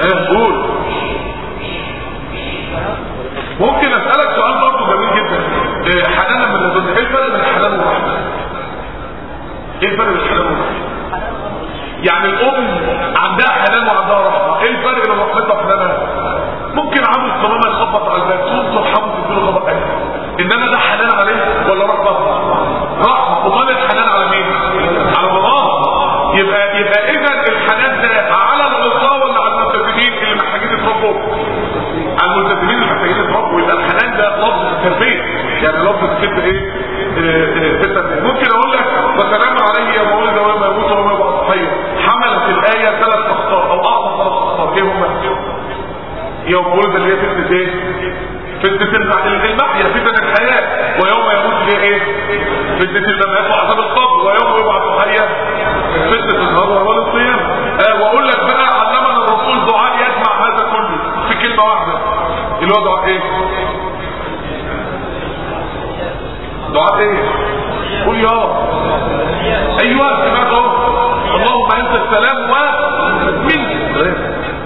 آه قول. ممكن أسألك سؤال برضه جميل جدا. آه، حنانا من لدن إيه الفرق بين الحنان إيه الفرق بين الحنان يعني الأم عندها حنان وعندها رحمه إيه الفرق بين رحمتها وحنانها؟ ممكن عامل الصمامة يخبط على الباب تقوم ترحمه تديله خبط إنما ده حنان عليه ولا رحمه رحمه امال الحنان على مين على الله يبقى يبقى اذا الحنان ده على العصاه ولا على الملتزمين اللي محتاجين يتربوا على الملتزمين اللي محتاجين يتربوا يبقى الحنان ده لفظ في التربيه يعني لفظ كده إيه؟ آه، في التربيه ممكن أقول لك وسلام عليه يا مولد وما يموت وما يبقى صحيح حملت الآية ثلاث أخطاء أو أعظم ثلاث أخطاء. إيه هم يوم ولد اللي هي فتنة إيه؟ فتنة الم- المحيا فتنة الحياة. ويوم يموت اللي هي إيه؟ فتنة الممات وعذاب القبر. ويوم يبعث حيا فتنة النهار والقيامه آه وأقول لك بقى علمنا الرسول دعاء يجمع هذا كله في كلمة واحدة. اللي هو دعاء إيه؟ دعاء. إيه قول يا أيوه سمعت اهو اللهم أنت السلام ومنك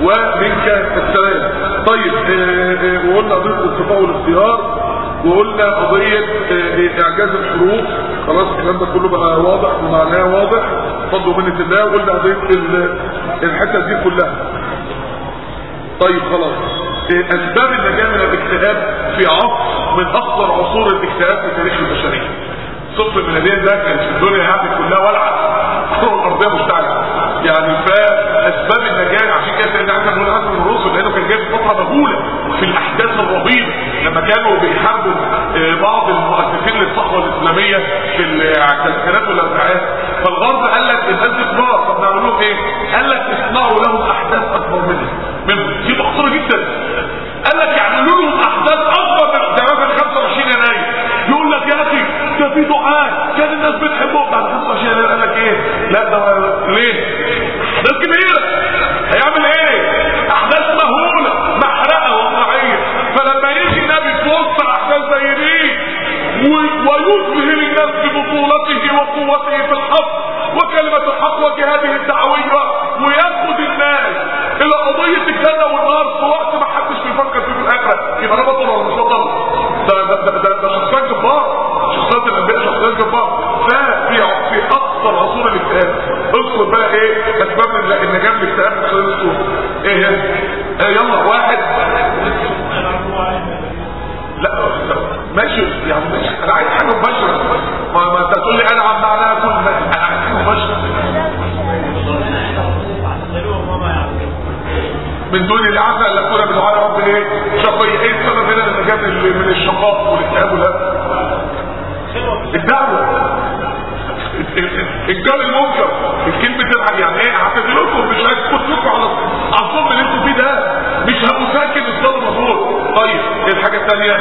ومنك السلام. طيب آه، آه، وقلنا قضية الاصطفاء والاختيار وقلنا قضية آه، إعجاز الحروف خلاص الكلام ده كله بقى واضح ومعناه واضح. فضل ومنه الله. وقلنا قضية ال- الحته دي كلها. طيب خلاص. أسباب النجاة من الاكتئاب في عصر من اخطر عصور الاكتئاب في تاريخ البشرية. صف الميلادين ده كانت الدنيا يعني كلها ولعة. الكرة الأرضية مشتعلة. يعني فاسباب النجاة عشان كده سيدنا عيسى بن الحسن الرسل لأنه كان جاي في فترة مهولة في الأحداث الرهيبة لما كانوا بيحاربوا آه، بعض المؤسسين للصحوة الإسلامية في الثلاثينات والاربعينات فالغرب قال لك الناس كبار طب نعمل لهم إيه؟ قال لك اصنعوا لهم أحداث أكبر منهم منهم دي خطيره جدا. قال لك يعملوا لهم احداث اكبر من ده مثلا 25 يناير يقول لك يا أخي ده في كان الناس بتحبهم بعد 25 يناير قال لك إيه لا ده ليه احداث كبيره هيعمل إيه؟ أحداث مهولة محرقة واقعيه فلما يجي نبي في أحداث زي دي ويظهر الناس ببطولته وقوته في الحق وكلمة الحق وجهاده الدعوية وياخد الناس إلى قضية الجنة والنار في وقت ما حدش بيفكر فيه في الآخرة. يبقى ده بطل ولا مش بطل؟ ده ده ده, ده, ده شخصيات جبار شخصيات الانبياء شخصيات جبار ففي في أكثر عصور الاكتئاب اذكر بقى إيه؟ أسباب النجاه من الاكتئاب من خلال الصور إيه هي؟ إيه يلا واحد. لا ماشي. يعني ماشي. أنا عايز حاجة مباشرة. ما, ما أنت تقول لي أنا عم معناها كل أنا عايز حاجة مباشرة. من دون العافى أن نكون بدعاء رب إيه شقي إيه السبب هنا للنجاه من من الشقاء والاكتئاب ولا الدعوة. انكار المنكر. الكلمة تبقى يعني إيه؟ هعتذركم مش هسكت لكم على الظلم اللي أنتوا فيه ده. مش ساكت الظلم دول طيب إيه الحاجة الثانية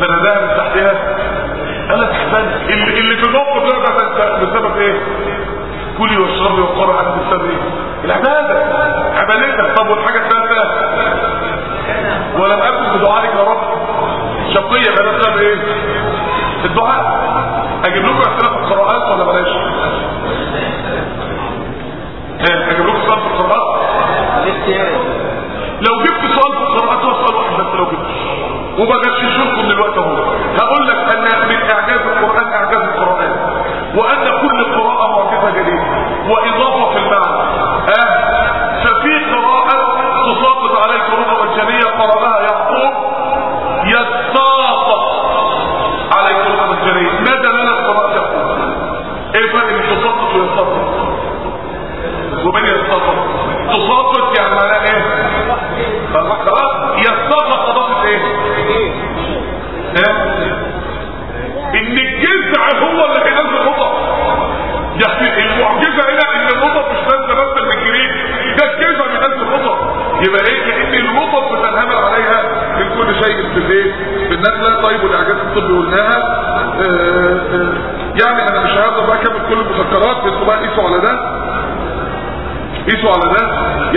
فناداها من تحتها. قالت احسنت اللي, في الموقف ده ده بسبب إيه؟ كلي واشربي وقرأ عنك بسبب إيه؟ العبادة. عبادتها طب والحاجة الثالثه ولم أكن بدعائك يا رب. شقية بلا سبب إيه؟ الدعاء. أجيب لكم في القراءات ولا بلاش؟ إيه أجيب لكم في القراءات. لو جبت سؤال في القراءات سؤال واحد بس لو جبت. وبغششكم دلوقتي أهو. هقول لك أن من إعجاز القرآن إعجاز القرآن. وأن كل قراءة معجزة جديدة. وإضافة ويتساقط ومن يتساقط تساقط يعني معناها إيه؟ خلاص يتساقط اضافه إيه؟ إن الجذع هو اللي هينزل القطط يعني المعجزة هنا إن القطط مش نازله بس من الجريد ده الجذع بينزل القطط يبقى إيه؟ كان القطط بتنهمل عليها من كل شيء في الايه النزله طيب والإعجاز الطبي قلناها. آه، آه، يعني أنا مش هقدر بقى اكمل كل المذكرات أنتوا بقى قيسوا على ده؟ قيسوا على ده؟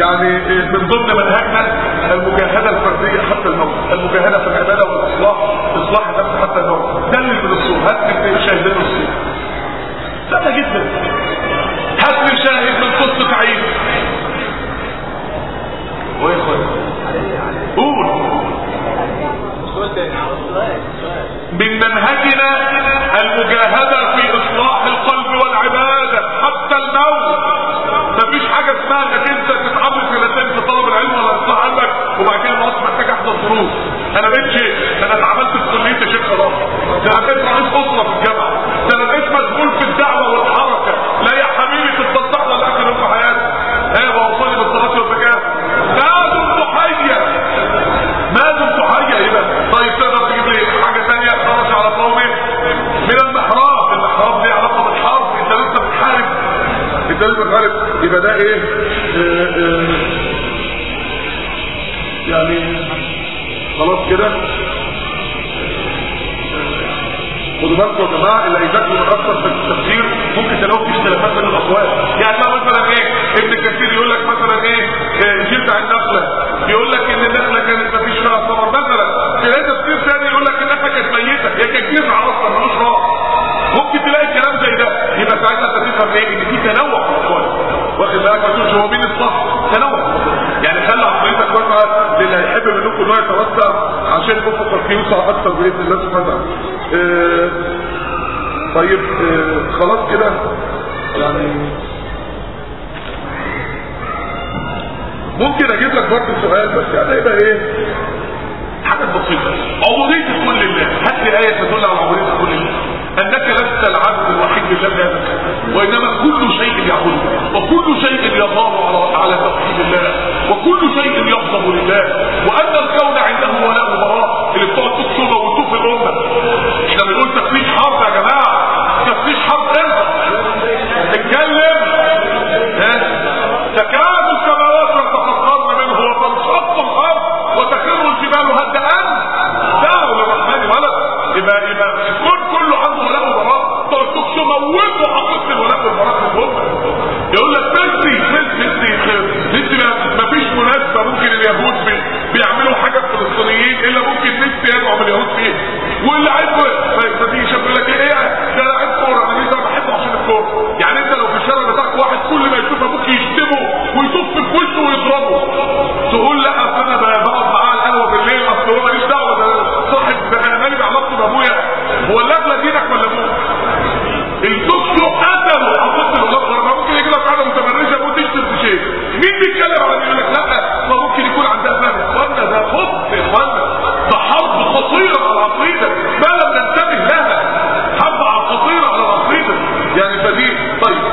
يعني من ضمن منهجنا المجاهدة الفردية حتى الموت المجاهدة في العبادة والإصلاح إصلاح النفس حتى الموت. دلل من الصور هات من شاهدين الصور سهلة جدا هات من شاهد من قصة عيد وين قول. من منهجنا المجاهدة في إصلاح القلب والعبادة الموت مفيش حاجة اسمها إنك أنت تتعامل في في طلب العلم ولا إصلاح قلبك وبعد كده ما محتاج أحضر دروس. أنا بقيت شيء أنا اتعاملت في كلية شيخ خلاص. ده أنا بقيت رئيس أسرة في الجامعة. ده أنا بقيت مسؤول في الدعوة والحركة. لا يا حبيبي تتصدق ولا اكل في حياتي إيه ووصلي بالصلاة والزكاة. ما دمت حيا ما دمت حيا يبقى. طيب تقدر تجيب لي حاجة ثانية خرج على قومه من لسه بتحارب يبقى ده إيه؟ آه، آه، يعني خلاص كده؟ خدوا بالكم يا جماعة اللي هيذاكروا متاثر في التفسير ممكن تلاقوا في اختلافات بين الأقوال. يعني مثلا إيه؟ ابن كثير يقول لك مثلا إيه؟ آه، جذع النخله يقول لك إن النخله كانت ما فيش فيها ثمر مثلا تلاقي تفسير ثاني يقول لك النخله كانت ميتة. هي كانت جذع أصلا ملوش راس. ممكن تلاقي كلام زي ده. يبقى ساعتها أنت تفهم إيه؟ في تنوع في الاقوال واخد بالك؟ ما تقولش هو مين الصح؟ تنوع. يعني خلي عقليتك واسعه للي هيحب منكم ان هو يتوسع عشان فيه يوسع أكتر بإذن الله سبحانه وتعالى. آه، طيب آه، خلاص كده. يعني ممكن أجيب لك برضه سؤال بس يعني يبقى إيه؟ حاجة بسيطة. عبودية كل الله هات لي آية تدل على عبودية كل الله أنك لست العبد الوحيد لله يا وإنما كل شيء يعبد وكل شيء يغار على على توحيد الله وكل شيء يغضب لله. وأن الكون عنده ولاء وبراء اللي بتقعد تكتب وتشوف الأمة. إحنا بنقول تفتيش حرب يا جماعة. تفتيش حرب إمتى؟ اتكلم هو الاغلى دينك ولا أبوك الدكتور قتله حطيت له غفر ممكن يجي لك قاعدة متبرجه وتشتم في شيء. مين بيتكلم على يقول لك لا ما ممكن يكون عندها فهم اخوانا ده خط يا اخوانا ده حرب خطيره على العقيده ما لم ننتبه لها. حرب خطيره على العقيده يعني فدي طيب.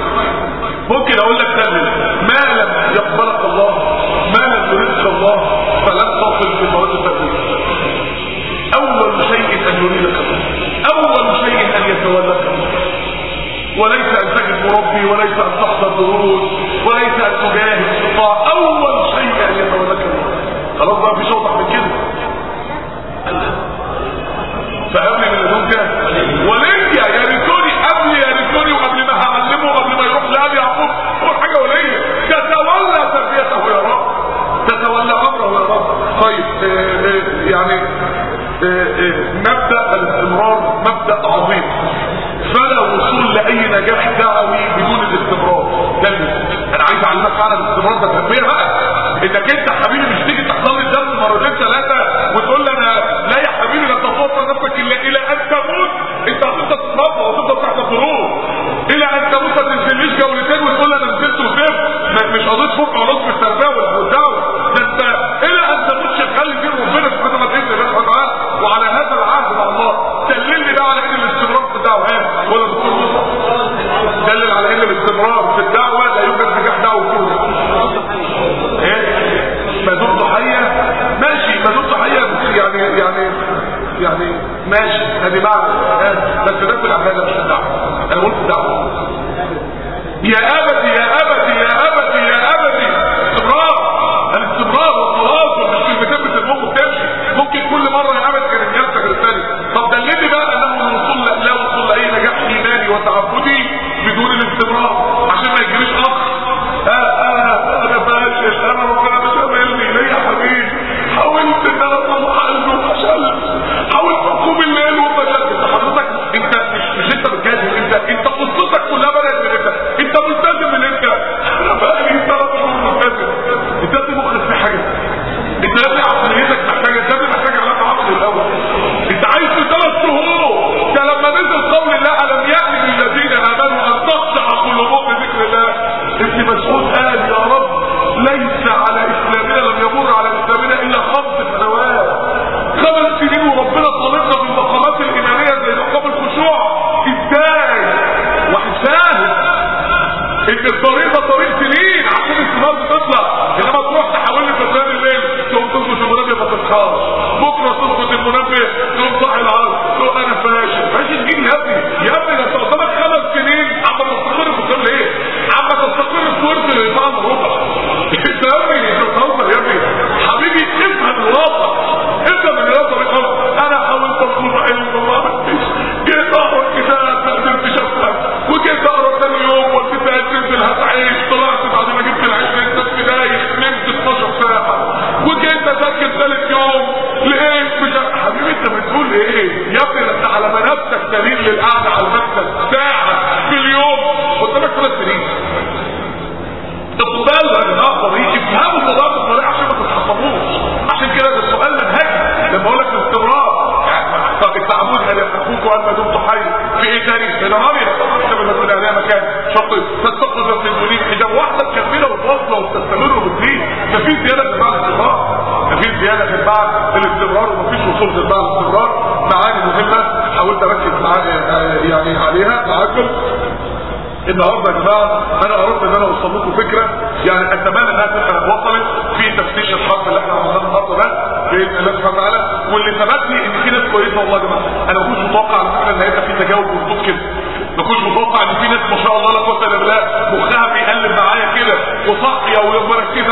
ممكن أقول لك تاني. ما لم يقبلك الله. ما لم يريدك الله. فلن تصل في مرات التأثير أول شيء أن يريدك الله. الله وليس أن تجد مربي وليس أن تحضر دروس وليس أن تجاهد استطاع أول شيء أن يتولاك الله خلاص بقى في اوضح من كده. فقبل من كده وليا يا ريتوني قبل يا ريتوني وقبل ما هعلمه وقبل ما يروح لابي يعقوب. هو حاجة وليا. تتولى تربيته يا رب. تتولى أمره يا رب. طيب آه، آه، يعني آه، مبدأ الاستمرار مبدأ عظيم. لأي نجاح دعوي بدون الاستمرار. المثال. أنا عايز أعلمك معنى الاستمرار ده تربيه بقى. انك انت حبيبي مش تيجي تحضر الدرس مرتين ثلاثة وتقول لي أنا لا يا حبيبي لن تتوفى نفسك إلا إلى أن تموت. أنت هتفضل تتربى وتفضل تحت الظروف إلى أن تموت ما تنزليش جولتين وتقول أنا نزلت ما- مش قضية فوق ونص في التربيه والدعوه ده أنت إلى أن تموت شغال دين ربنا سبحانه وتعالى وعلى هذا العهد مع الله. دللني بقى على ان الاستمرار في الدعوة. إيه ولا دكتور مصطفى دلل على إن الاستمرار في الدعوة لا يوجد نجاح دعوة كله إيه؟ دمت حيا ماشي ما دمت حيا يعني يعني يعني ماشي. ادي معنى. آه، بس ده في العباده مش الدعوة. أنا قلت الدعوه يا أبتي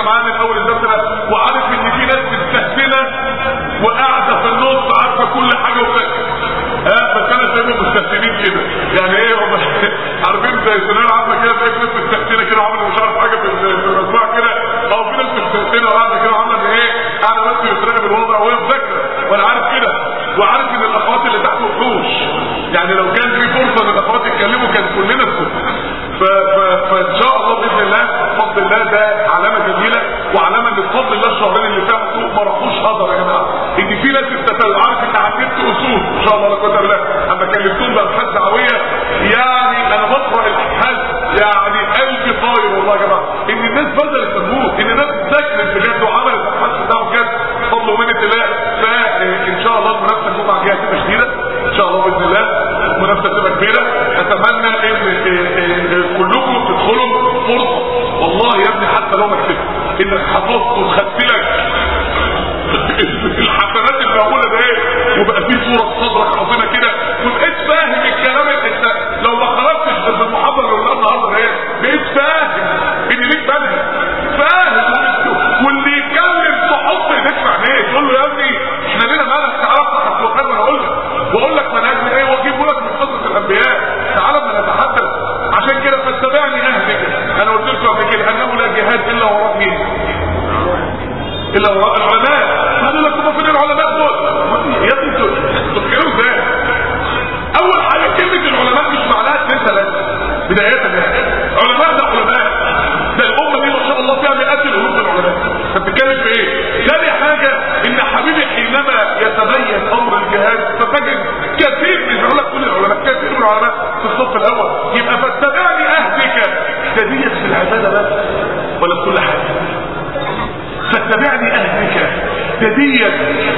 معايا من أول الدرس ده وعارف إن في ناس مستهتنه وقاعدة في النص عارفة كل حاجة وفاكره ها بس أنا شايفهم مستهترين كده. يعني إيه هم عارفين زي ثانويه عامة كده تلاقي ناس مستهترين كده عاملة مش عارف حاجة في في المجموعه كده. أو في ناس مستهترين وقاعدة كده عاملة إيه؟ قاعدة بس بتراقب الوضع وهي مذاكرة. وأنا عارف كده. وعارف إن الأخوات اللي تحت وحوش. يعني لو كان في فرصة إن الأخوات يتكلموا كان كلنا فإن شاء الله بإذن الله الحمد الله ده علامة جميلة وعلامة إن بفضل الله الشهرين اللي فاتوا ما راحوش هدر يا جماعة. إن في ناس بتتعرف أنت عديت أصول. إن شاء الله لا قدر الله. أما كلمتهم بالحاج دعوية. يعني أنا بقرا الحاج يعني قلبي طاير والله يا جماعة. إن الناس بدات تموت إن الناس ذاكرت بجد وعملت الحاج ده بجد. فضل ومنه الله. فان شاء الله المنافسة الجمعه الجايه هتبقى شديده إن شاء الله بإذن الله المنافسة تبقى كبيرة. أتمنى إن كلكم تدخلوا فرصة والله يا ابني حتى لو ما كسبت إنك حفظت وخدت لك الحسنات اللي موجودة ده إيه؟ وبقى في صورة في صدرك عظيمة كده. وبقيت فاهم الكلام اللي أنت لو ما خرجتش في المحاضرة اللي النهارده ده إيه؟ بقيت فاهم؟ إن ليك منهج فاهم. واللي يتكلم تحط ايديك في عينيه تقول له يا ابني إحنا لينا مالك تعالى افتح القران وأنا أقول لك. واقول لك منهجنا إيه واجيبه لك من قصص الانبياء تعالى ما نتحدث عشان كده فاتبعني اهلك قبل كده انه لا جهاد إلا وراء مين؟ إلا وراء العلماء. قالوا لك فين العلماء دول. يا ابني تفكروا إزاي؟ أول حاجة كلمة العلماء مش معناها اثنين ثلاثة بدايه علماء ده علماء. ده الأمة دي ما شاء الله فيها مئات من العلماء. فبتتكلم في إيه؟ ثاني حاجة إن حبيبي حينما يتبين أمر الجهاد فتجد كثير لك كل العلماء كثير من العلماء في الصف الأول. يبقى فاتبعني اهدك ده في العبادة بس ولا في كل حاجة؟ فاتبعني أهلك. تديا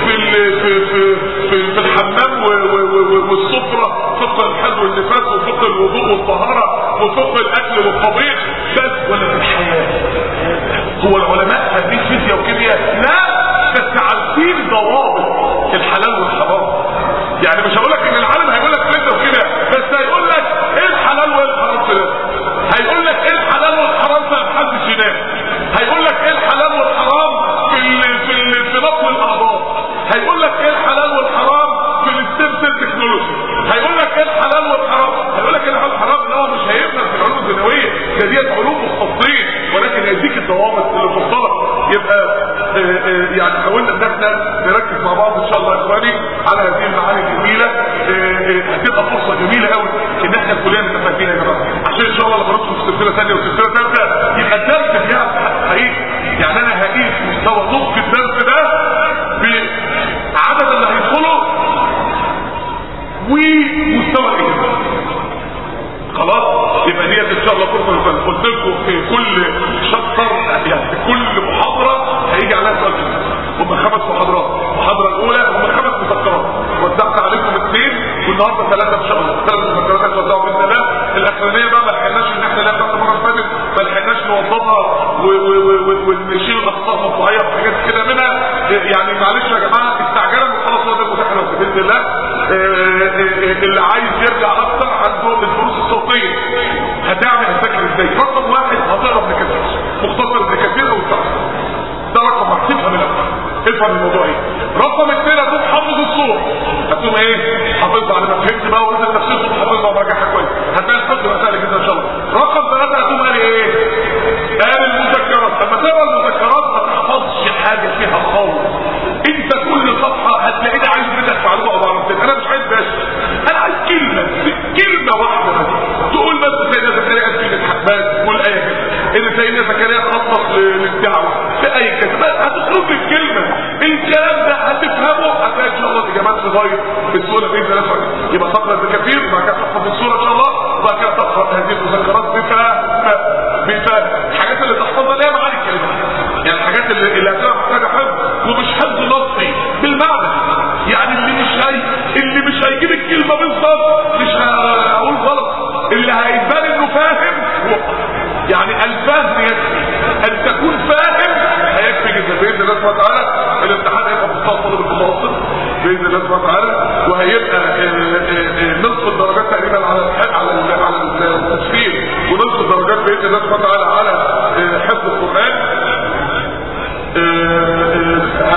في في في في, في الحمام و- و- و- والسفرة فقه الحد والنفاس وفقه الوضوء والطهارة وفقه الأكل والطبيخ بس ولا في الحياة. هو العلماء خريج فيزياء وكيمياء. لا بس عارفين ضوابط الحلال والحرام. يعني مش هقول لك إن العالم هيقول لك فيزياء وكيمياء بس هيقول لك إيه الحلال وإيه الحرام؟ في ده هيقول لك إيه الحلال والحرام في محدش ينام هيقول لك إيه الحلال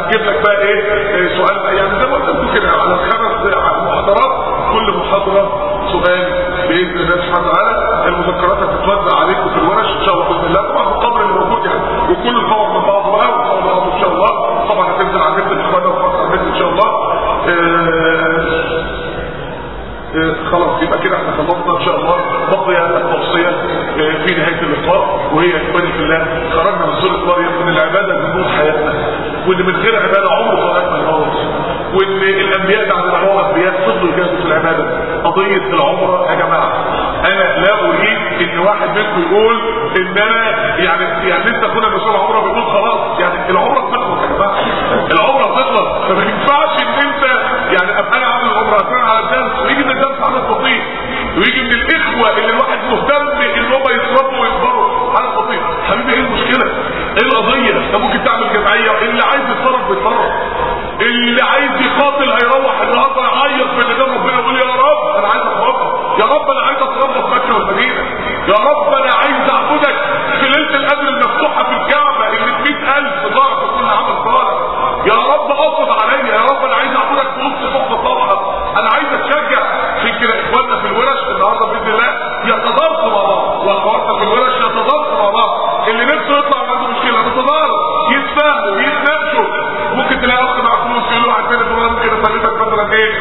هتجيب لك بقى إيه آه، سؤال يعني زي ما قلت كده على خمس محاضرات كل محاضرة سؤال بإذن الله سبحانه وتعالى. المذكرات هتتوزع عليكم في الورش إن شاء الله بإذن الله. طبعا بالقدر اللي موجود يعني. وكل الفور من بعضه بقى وان شاء الله إن شاء الله. طبعا هتنزل على النت الإخوان وفتره النت إن شاء الله. آه، آه، خلاص يبقى كده إحنا خلصنا إن شاء الله. بقي التوصيه آه، في نهاية اللقاء وهي إخواني في الله خرجنا من سوره مريم من العباده من نور حياتنا. واللي من غير عبادة عمره ما ينور وان الأنبياء بعد ما هو أنبياء فضلوا يجاهدوا في العبادة. قضية العمرة يا جماعة أنا لا أريد إن واحد منكم يقول إن أنا يعني يعني انت أخونا مسؤول عمرة بيقول خلاص. يعني العمرة بتخلص يا جماعة. العمرة بتخلص. فما ينفعش إن أنت يعني أبقى أنا عامل العمره اكون على الدرس ويجي من الدرس على التطبيق ويجي من الإخوة اللي الواحد مهتم إن هم يصرفوا ويكبروا على التطبيق حبيبي إيه المشكلة؟ إيه القضية؟ انت ممكن تعمل جمعية؟ اللي عايز يتصرف بيتصرف. اللي عايز يقاتل هيروح النهارده يعيط في اللي ربنا يقول يا رب أنا عايز أتربى. يا رب أنا عايز أتربى في مكة والمدينة. يا رب أنا عايز أعبدك في ليلة القدر المفتوحة في الكعبة اللي 100000 ضعف كل عمل صالح يا رب اقصد عليا. يا رب أنا عايز أعبدك في وسط صحبه طبعا أنا عايز أتشجع. عشان كده إخواننا في الورش. النهارده بإذن الله يتضافروا مع بعض. وأخواتنا في الورش يتضافروا مع بعض. اللي نفسه يطلع عنده نتضارب يتفاهموا يتناقشوا ممكن تلاقي أخ مع فلوس يقول له عندنا دول ممكن اسلفك مثلا إيه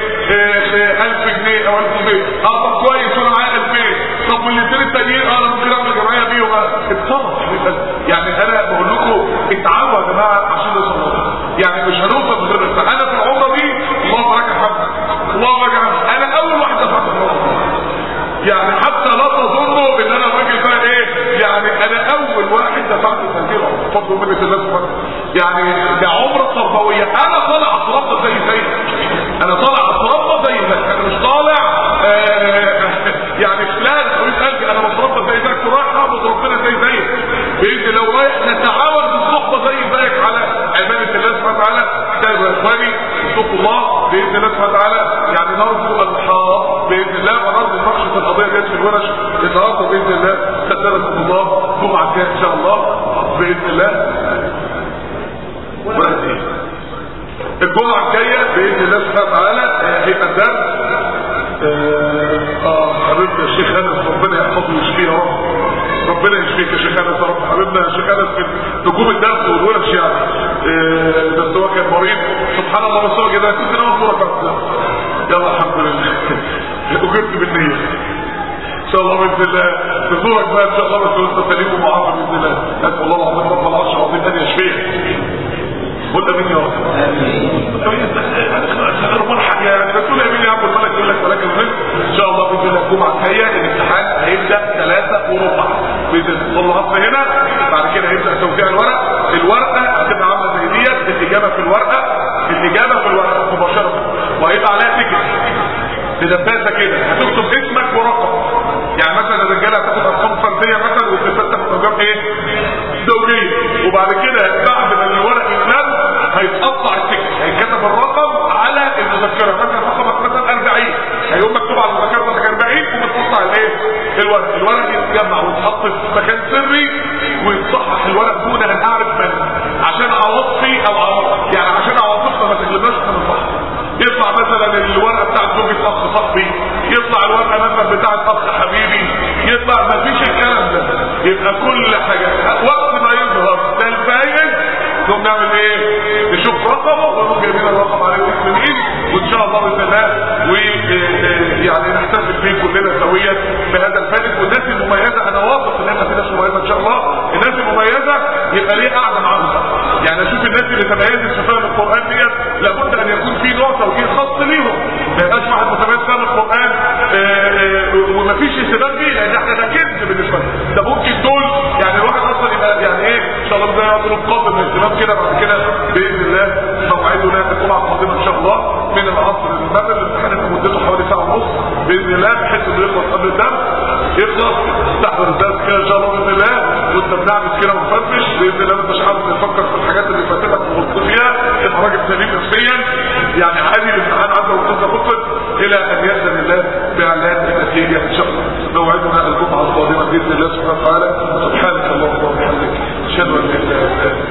1000 جنيه أو 1000 جنيه. أه طب كويس وأنا معايا 2000 طب والاثنين التانيين أه أنا ممكن اعمل جمعية بيهم اتصرف يعني أنا بقول لكم اتعاونوا يا جماعة عشان نوصل يعني مش هنوصل غير. أنا في العمرة دي اللهم لك الحمد. اللهم لك الحمد. أنا أول واحد العمرة. يعني حتى لا تظنوا ان أنا راجل بقى إيه يعني أنا اول واحد دفعت تذكره فضل منة الله يعني ده عمره تربويه أنا طالع أتربى زي زي أنا طالع أتربى زي زي أنا مش طالع آه يعني فلان حبيب قلبي أنا بتربى زي زيك. ورايح اعبد ربنا زي زيك. بإذن لو رايح نتعاون بالصحبه زي زيك على عبادة الله سبحانه وتعالى. ده يا اخواني الله بإذن الله سبحانه وتعالى. يعني نرجو الحاض بإذن الله ونرجو مناقشه القضية ديت في الورش. النهارده بإذن الله. سددكم الله جمعه الجايه إن شاء الله. بإذن الله. ورقه الجمعة الجاية بإذن الله سبحانه وتعالى هيبقى الدرس آه حبيبنا الشيخ أنس ربنا يحفظه ويشفيه يا رب. ربنا يشفيك يا شيخ أنس يا رب. حبيبنا الشيخ أنس من نجوم الدرس والورش يعني آه، بس هو كان مريض. سبحان الله بس هو كده كنت أنا كده يلا الحمد لله. أجبت بالنية. إن شاء الله بإذن الله. بزورك بقى إن شاء الله بس وانت سليم ومعافى بإذن الله. اسال الله العظيم رب العرش العظيم أن يشفيك قل امين يا رب. امين ربنا امين يا عم الملك يقول لك ملك الملك. إن شاء الله بإذن الله الجمعه الجايه الامتحان هيبدأ ثلاثة وربع. بإذن الله العصر هنا. بعد كده هيبدأ توزيع الورق. الورقة هتبقى عاملة زي ديت الاجابه في الورقة. الاجابه في الورقة مباشرة. وهيبقى عليها ticket بدباسه كده. هتكتب اسمك ورقم. يعني مثلا الرجالة هتاخد أرقام فردية مثلا تاخد ارقام إيه؟ زوجيه وبعد كده بعد ما الورق يتلم هيتقطع ال ticket. هيتكتب الرقم على المذكرة. مثلا رقمك مثلا 40 هيقوم مكتوب على المذكرة بتاعتك 40 ومتقطع الإيه؟ الورق. الورق يتجمع ويتحط في مكان سري ويتصحح الورق دون أن أعرف من. عشان عواطفي أو عواطف يعني عشان عواطفنا ما تغلبناش يطلع مثلا الورقة بتاعت زوجة اخ صاحبي يطلع الورقة مثلا بتاعت اخ حبيبي يطلع ما فيش الكلام ده. يبقى كل حاجة. وقت ما يظهر ده الفايز نقوم نعمل إيه؟ نشوف رقمه ونقوم جايبين الرقم عليه اسم مين وإن شاء الله باذن الله ويعني نحتفل بيه كلنا سويا بهذا الفائز والناس المميزة. أنا واثق إن إحنا في ناس مميزة إن شاء الله. الناس المميزه يبقى ليه قاعدة معاهم يعني أشوف الناس اللي تميزت في فهم القرآن ديت لابد أن يكون في نوع توجيه خاص ليهم. ما يبقاش واحد متميز فهم القرآن ومفيش اهتمام بيه لأن إحنا ده كذب بالنسبة لنا. ده ممكن دول يعني الواحد أصلا يبقى يعني إيه إن شاء الله زي ما يقولوا قابل للاهتمام كده بعد كده بإذن الله موعدنا الجمعه القادمه إن شاء الله من العصر للمغرب الامتحان يبقى مدته حوالي ساعة ونص بإذن الله بحيث إنه يخلص قبل الدرس. يخلص تحضر الدرس كده إن شاء الله بإذن الله. وانت بنعمل كده ومفتش لأن لو مش عارف تفكر في الحاجات اللي فاتتك وغلطت فيها تبقى راجل سليم نفسيا يعني عادي الامتحان عدى وانت خطط إلى أن يأذن الله بإعلان النتيجة إن شاء الله. موعدنا الجمعة القادمة بإذن الله سبحانه وتعالى. سبحانك اللهم وبحمدك أشهد أن لا إله إلا أنت.